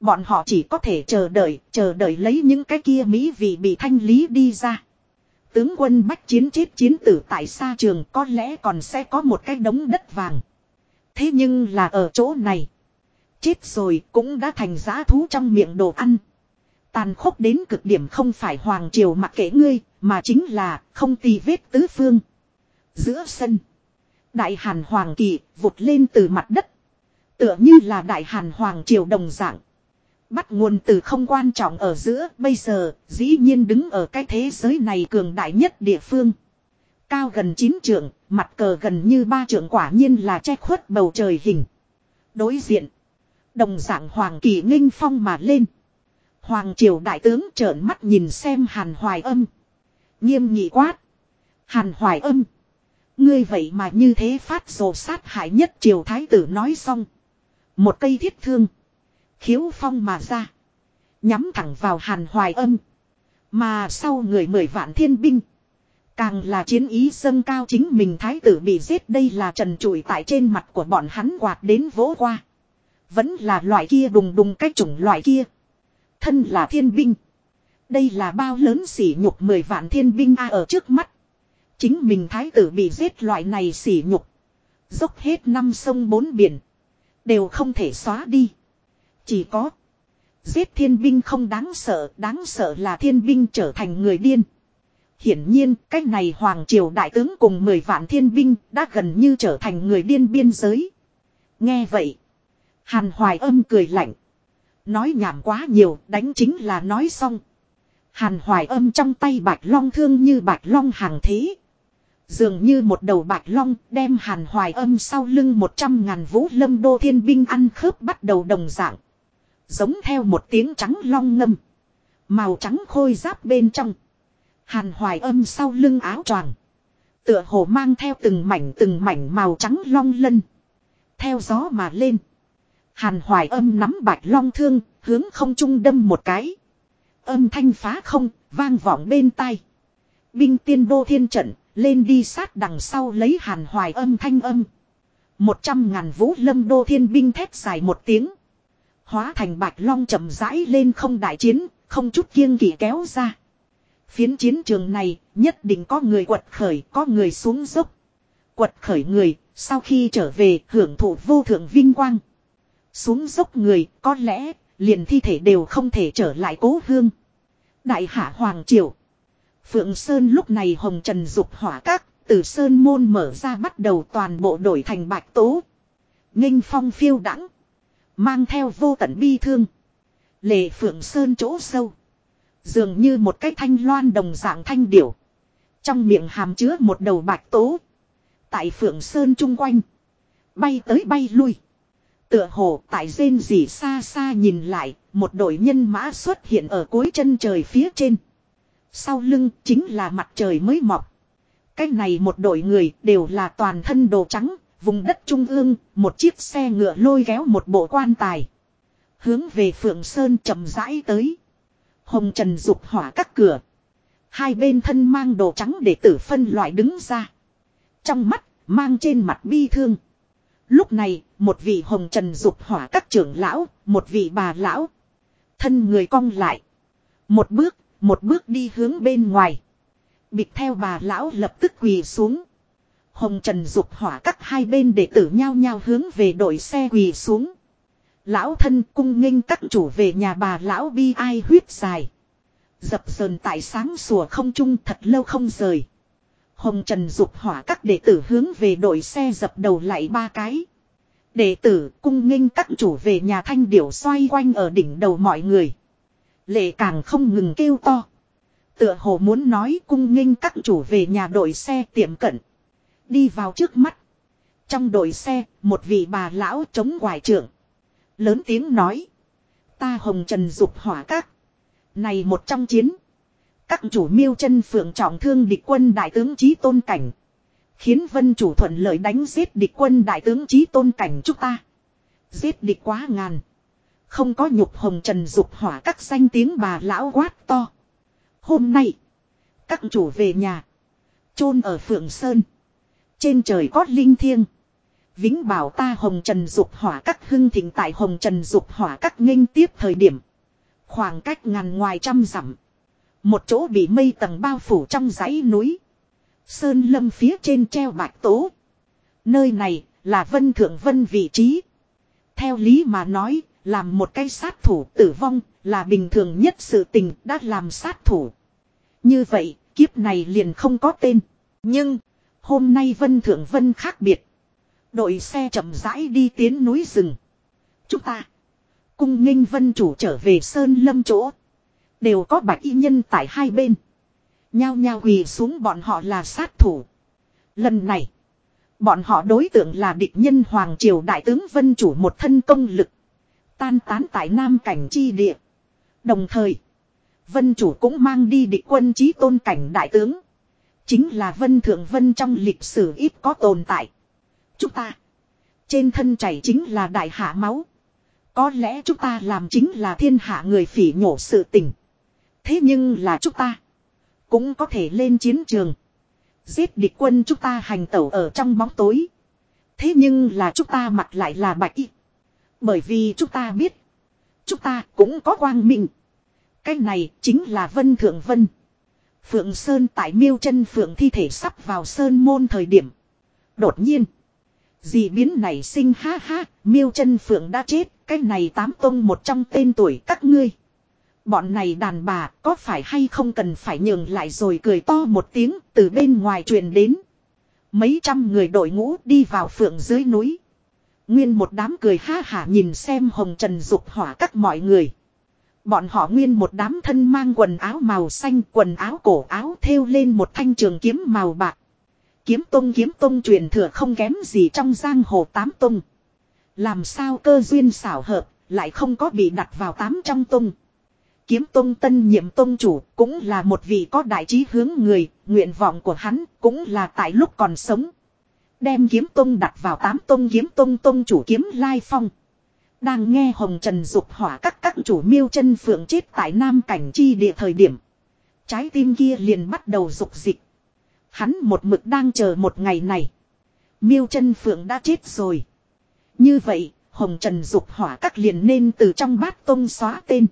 Bọn họ chỉ có thể chờ đợi, chờ đợi lấy những cái kia mỹ vị bị thanh lý đi ra. Tướng quân bách chiến chết chiến tử tại xa trường có lẽ còn sẽ có một cái đống đất vàng. Thế nhưng là ở chỗ này. Chết rồi cũng đã thành giá thú trong miệng đồ ăn. Tàn khốc đến cực điểm không phải hoàng triều mặc kệ ngươi, mà chính là không tì vết tứ phương. Giữa sân. Đại hàn hoàng kỳ vụt lên từ mặt đất. Tựa như là đại hàn hoàng triều đồng dạng. Bắt nguồn từ không quan trọng ở giữa, bây giờ, dĩ nhiên đứng ở cái thế giới này cường đại nhất địa phương. Cao gần 9 trượng, mặt cờ gần như ba trượng quả nhiên là che khuất bầu trời hình. Đối diện, đồng dạng hoàng kỳ nghênh phong mà lên. Hoàng triều đại tướng trợn mắt nhìn xem hàn hoài âm. Nghiêm nghị quát. Hàn hoài âm. Ngươi vậy mà như thế phát rồ sát hại nhất triều thái tử nói xong. Một cây thiết thương. Khiếu phong mà ra. Nhắm thẳng vào hàn hoài âm. Mà sau người mười vạn thiên binh. Càng là chiến ý dâng cao chính mình thái tử bị giết đây là trần trụi tại trên mặt của bọn hắn quạt đến vỗ qua. Vẫn là loại kia đùng đùng cách chủng loại kia. Thân là thiên binh. Đây là bao lớn sỉ nhục mười vạn thiên binh a ở trước mắt. Chính mình thái tử bị giết loại này sỉ nhục. Dốc hết năm sông bốn biển. Đều không thể xóa đi. Chỉ có. Giết thiên binh không đáng sợ. Đáng sợ là thiên binh trở thành người điên. Hiển nhiên, cái này Hoàng Triều Đại tướng cùng 10 vạn thiên binh đã gần như trở thành người điên biên giới. Nghe vậy. Hàn Hoài âm cười lạnh. Nói nhảm quá nhiều, đánh chính là nói xong. Hàn Hoài âm trong tay bạch long thương như bạch long hàng thế. Dường như một đầu bạch long đem hàn hoài âm sau lưng một trăm ngàn vũ lâm đô thiên binh ăn khớp bắt đầu đồng dạng. Giống theo một tiếng trắng long ngâm. Màu trắng khôi giáp bên trong. Hàn hoài âm sau lưng áo choàng. Tựa hồ mang theo từng mảnh từng mảnh màu trắng long lân. Theo gió mà lên. Hàn hoài âm nắm bạch long thương, hướng không trung đâm một cái. Âm thanh phá không, vang vọng bên tai. Binh tiên đô thiên trận, lên đi sát đằng sau lấy hàn hoài âm thanh âm. Một trăm ngàn vũ lâm đô thiên binh thét dài một tiếng. Hóa thành bạch long chậm rãi lên không đại chiến, không chút kiêng kỵ kéo ra. Phiến chiến trường này nhất định có người quật khởi, có người xuống dốc. Quật khởi người, sau khi trở về hưởng thụ vô thượng vinh quang. Xuống dốc người, có lẽ, liền thi thể đều không thể trở lại cố hương. Đại hạ Hoàng Triều. Phượng Sơn lúc này hồng trần dục hỏa các, từ Sơn môn mở ra bắt đầu toàn bộ đổi thành bạch tố. nghinh phong phiêu đãng Mang theo vô tận bi thương. Lệ Phượng Sơn chỗ sâu. Dường như một cái thanh loan đồng dạng thanh điểu. Trong miệng hàm chứa một đầu bạch tố. Tại Phượng Sơn chung quanh. Bay tới bay lui. Tựa hồ tại rên gì xa xa nhìn lại, một đội nhân mã xuất hiện ở cuối chân trời phía trên. Sau lưng chính là mặt trời mới mọc. Cách này một đội người đều là toàn thân đồ trắng, vùng đất trung ương, một chiếc xe ngựa lôi kéo một bộ quan tài. Hướng về Phượng Sơn chậm rãi tới. Hồng Trần dục hỏa các cửa. Hai bên thân mang đồ trắng để tử phân loại đứng ra. Trong mắt, mang trên mặt bi thương. Lúc này, một vị hồng trần dục hỏa các trưởng lão, một vị bà lão. Thân người cong lại. Một bước, một bước đi hướng bên ngoài. Bịt theo bà lão lập tức quỳ xuống. Hồng trần dục hỏa các hai bên để tử nhau nhau hướng về đội xe quỳ xuống. Lão thân cung nghênh các chủ về nhà bà lão bi ai huyết dài. Dập sờn tại sáng sủa không trung thật lâu không rời. Hồng Trần dục hỏa các đệ tử hướng về đội xe dập đầu lại ba cái. Đệ tử cung nghênh các chủ về nhà thanh điểu xoay quanh ở đỉnh đầu mọi người. Lệ càng không ngừng kêu to. Tựa hồ muốn nói cung nghênh các chủ về nhà đội xe tiệm cận. Đi vào trước mắt. Trong đội xe, một vị bà lão chống quải trưởng. Lớn tiếng nói. Ta hồng trần dục hỏa các. Này một trong chiến. Các chủ miêu chân phượng trọng thương địch quân đại tướng trí tôn cảnh. Khiến vân chủ thuận lợi đánh giết địch quân đại tướng trí tôn cảnh chúng ta. Giết địch quá ngàn. Không có nhục hồng trần dục hỏa các danh tiếng bà lão quát to. Hôm nay. Các chủ về nhà. chôn ở phượng sơn. Trên trời có linh thiêng. Vĩnh bảo ta hồng trần dục hỏa các hưng thịnh tại hồng trần dục hỏa các nghênh tiếp thời điểm. Khoảng cách ngàn ngoài trăm dặm. Một chỗ bị mây tầng bao phủ trong dãy núi. Sơn lâm phía trên treo bạch tố. Nơi này là vân thượng vân vị trí. Theo lý mà nói, làm một cái sát thủ tử vong là bình thường nhất sự tình đã làm sát thủ. Như vậy, kiếp này liền không có tên. Nhưng, hôm nay vân thượng vân khác biệt. Đội xe chậm rãi đi tiến núi rừng. Chúng ta, cung nghênh vân chủ trở về sơn lâm chỗ. Đều có bạch y nhân tại hai bên. Nhao nhao quỳ xuống bọn họ là sát thủ. Lần này. Bọn họ đối tượng là địch nhân Hoàng Triều Đại tướng Vân Chủ một thân công lực. Tan tán tại Nam Cảnh Chi Địa. Đồng thời. Vân Chủ cũng mang đi địch quân chí tôn cảnh Đại tướng. Chính là Vân Thượng Vân trong lịch sử ít có tồn tại. Chúng ta. Trên thân chảy chính là đại hạ máu. Có lẽ chúng ta làm chính là thiên hạ người phỉ nhổ sự tình. Thế nhưng là chúng ta. Cũng có thể lên chiến trường. Giết địch quân chúng ta hành tẩu ở trong bóng tối. Thế nhưng là chúng ta mặt lại là bạch y. Bởi vì chúng ta biết. Chúng ta cũng có quang minh. Cái này chính là Vân Thượng Vân. Phượng Sơn tại miêu chân Phượng thi thể sắp vào Sơn môn thời điểm. Đột nhiên. Dị biến này sinh, ha ha. Miêu chân Phượng đã chết. Cái này tám tông một trong tên tuổi các ngươi. Bọn này đàn bà có phải hay không cần phải nhường lại rồi cười to một tiếng, từ bên ngoài truyền đến. Mấy trăm người đội ngũ đi vào phượng dưới núi. Nguyên một đám cười ha hả nhìn xem hồng trần dục hỏa các mọi người. Bọn họ nguyên một đám thân mang quần áo màu xanh quần áo cổ áo thêu lên một thanh trường kiếm màu bạc. Kiếm tông kiếm tông truyền thừa không kém gì trong giang hồ tám tông. Làm sao cơ duyên xảo hợp, lại không có bị đặt vào tám trong tung. Kiếm tông tân nhiệm tông chủ cũng là một vị có đại trí hướng người, nguyện vọng của hắn cũng là tại lúc còn sống. Đem kiếm tông đặt vào tám tông kiếm tông tông chủ kiếm lai phong. Đang nghe hồng trần dục hỏa các các chủ miêu chân phượng chết tại nam cảnh chi địa thời điểm. Trái tim kia liền bắt đầu dục dịch. Hắn một mực đang chờ một ngày này. Miêu chân phượng đã chết rồi. Như vậy, hồng trần dục hỏa các liền nên từ trong bát tông xóa tên.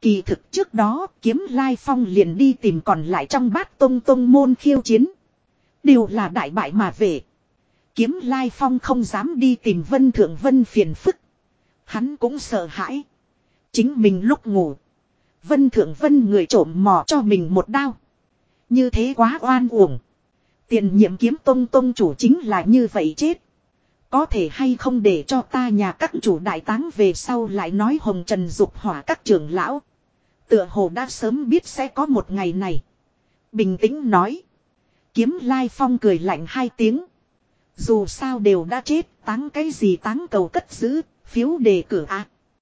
Kỳ thực trước đó kiếm lai phong liền đi tìm còn lại trong bát tông tông môn khiêu chiến. Đều là đại bại mà về. Kiếm lai phong không dám đi tìm vân thượng vân phiền phức. Hắn cũng sợ hãi. Chính mình lúc ngủ. Vân thượng vân người trộm mò cho mình một đao. Như thế quá oan uổng. Tiền nhiệm kiếm tông tông chủ chính là như vậy chết. Có thể hay không để cho ta nhà các chủ đại táng về sau lại nói hồng trần dục hỏa các trưởng lão. Tựa hồ đã sớm biết sẽ có một ngày này. Bình tĩnh nói. Kiếm lai phong cười lạnh hai tiếng. Dù sao đều đã chết, táng cái gì táng cầu cất giữ, phiếu đề cử ác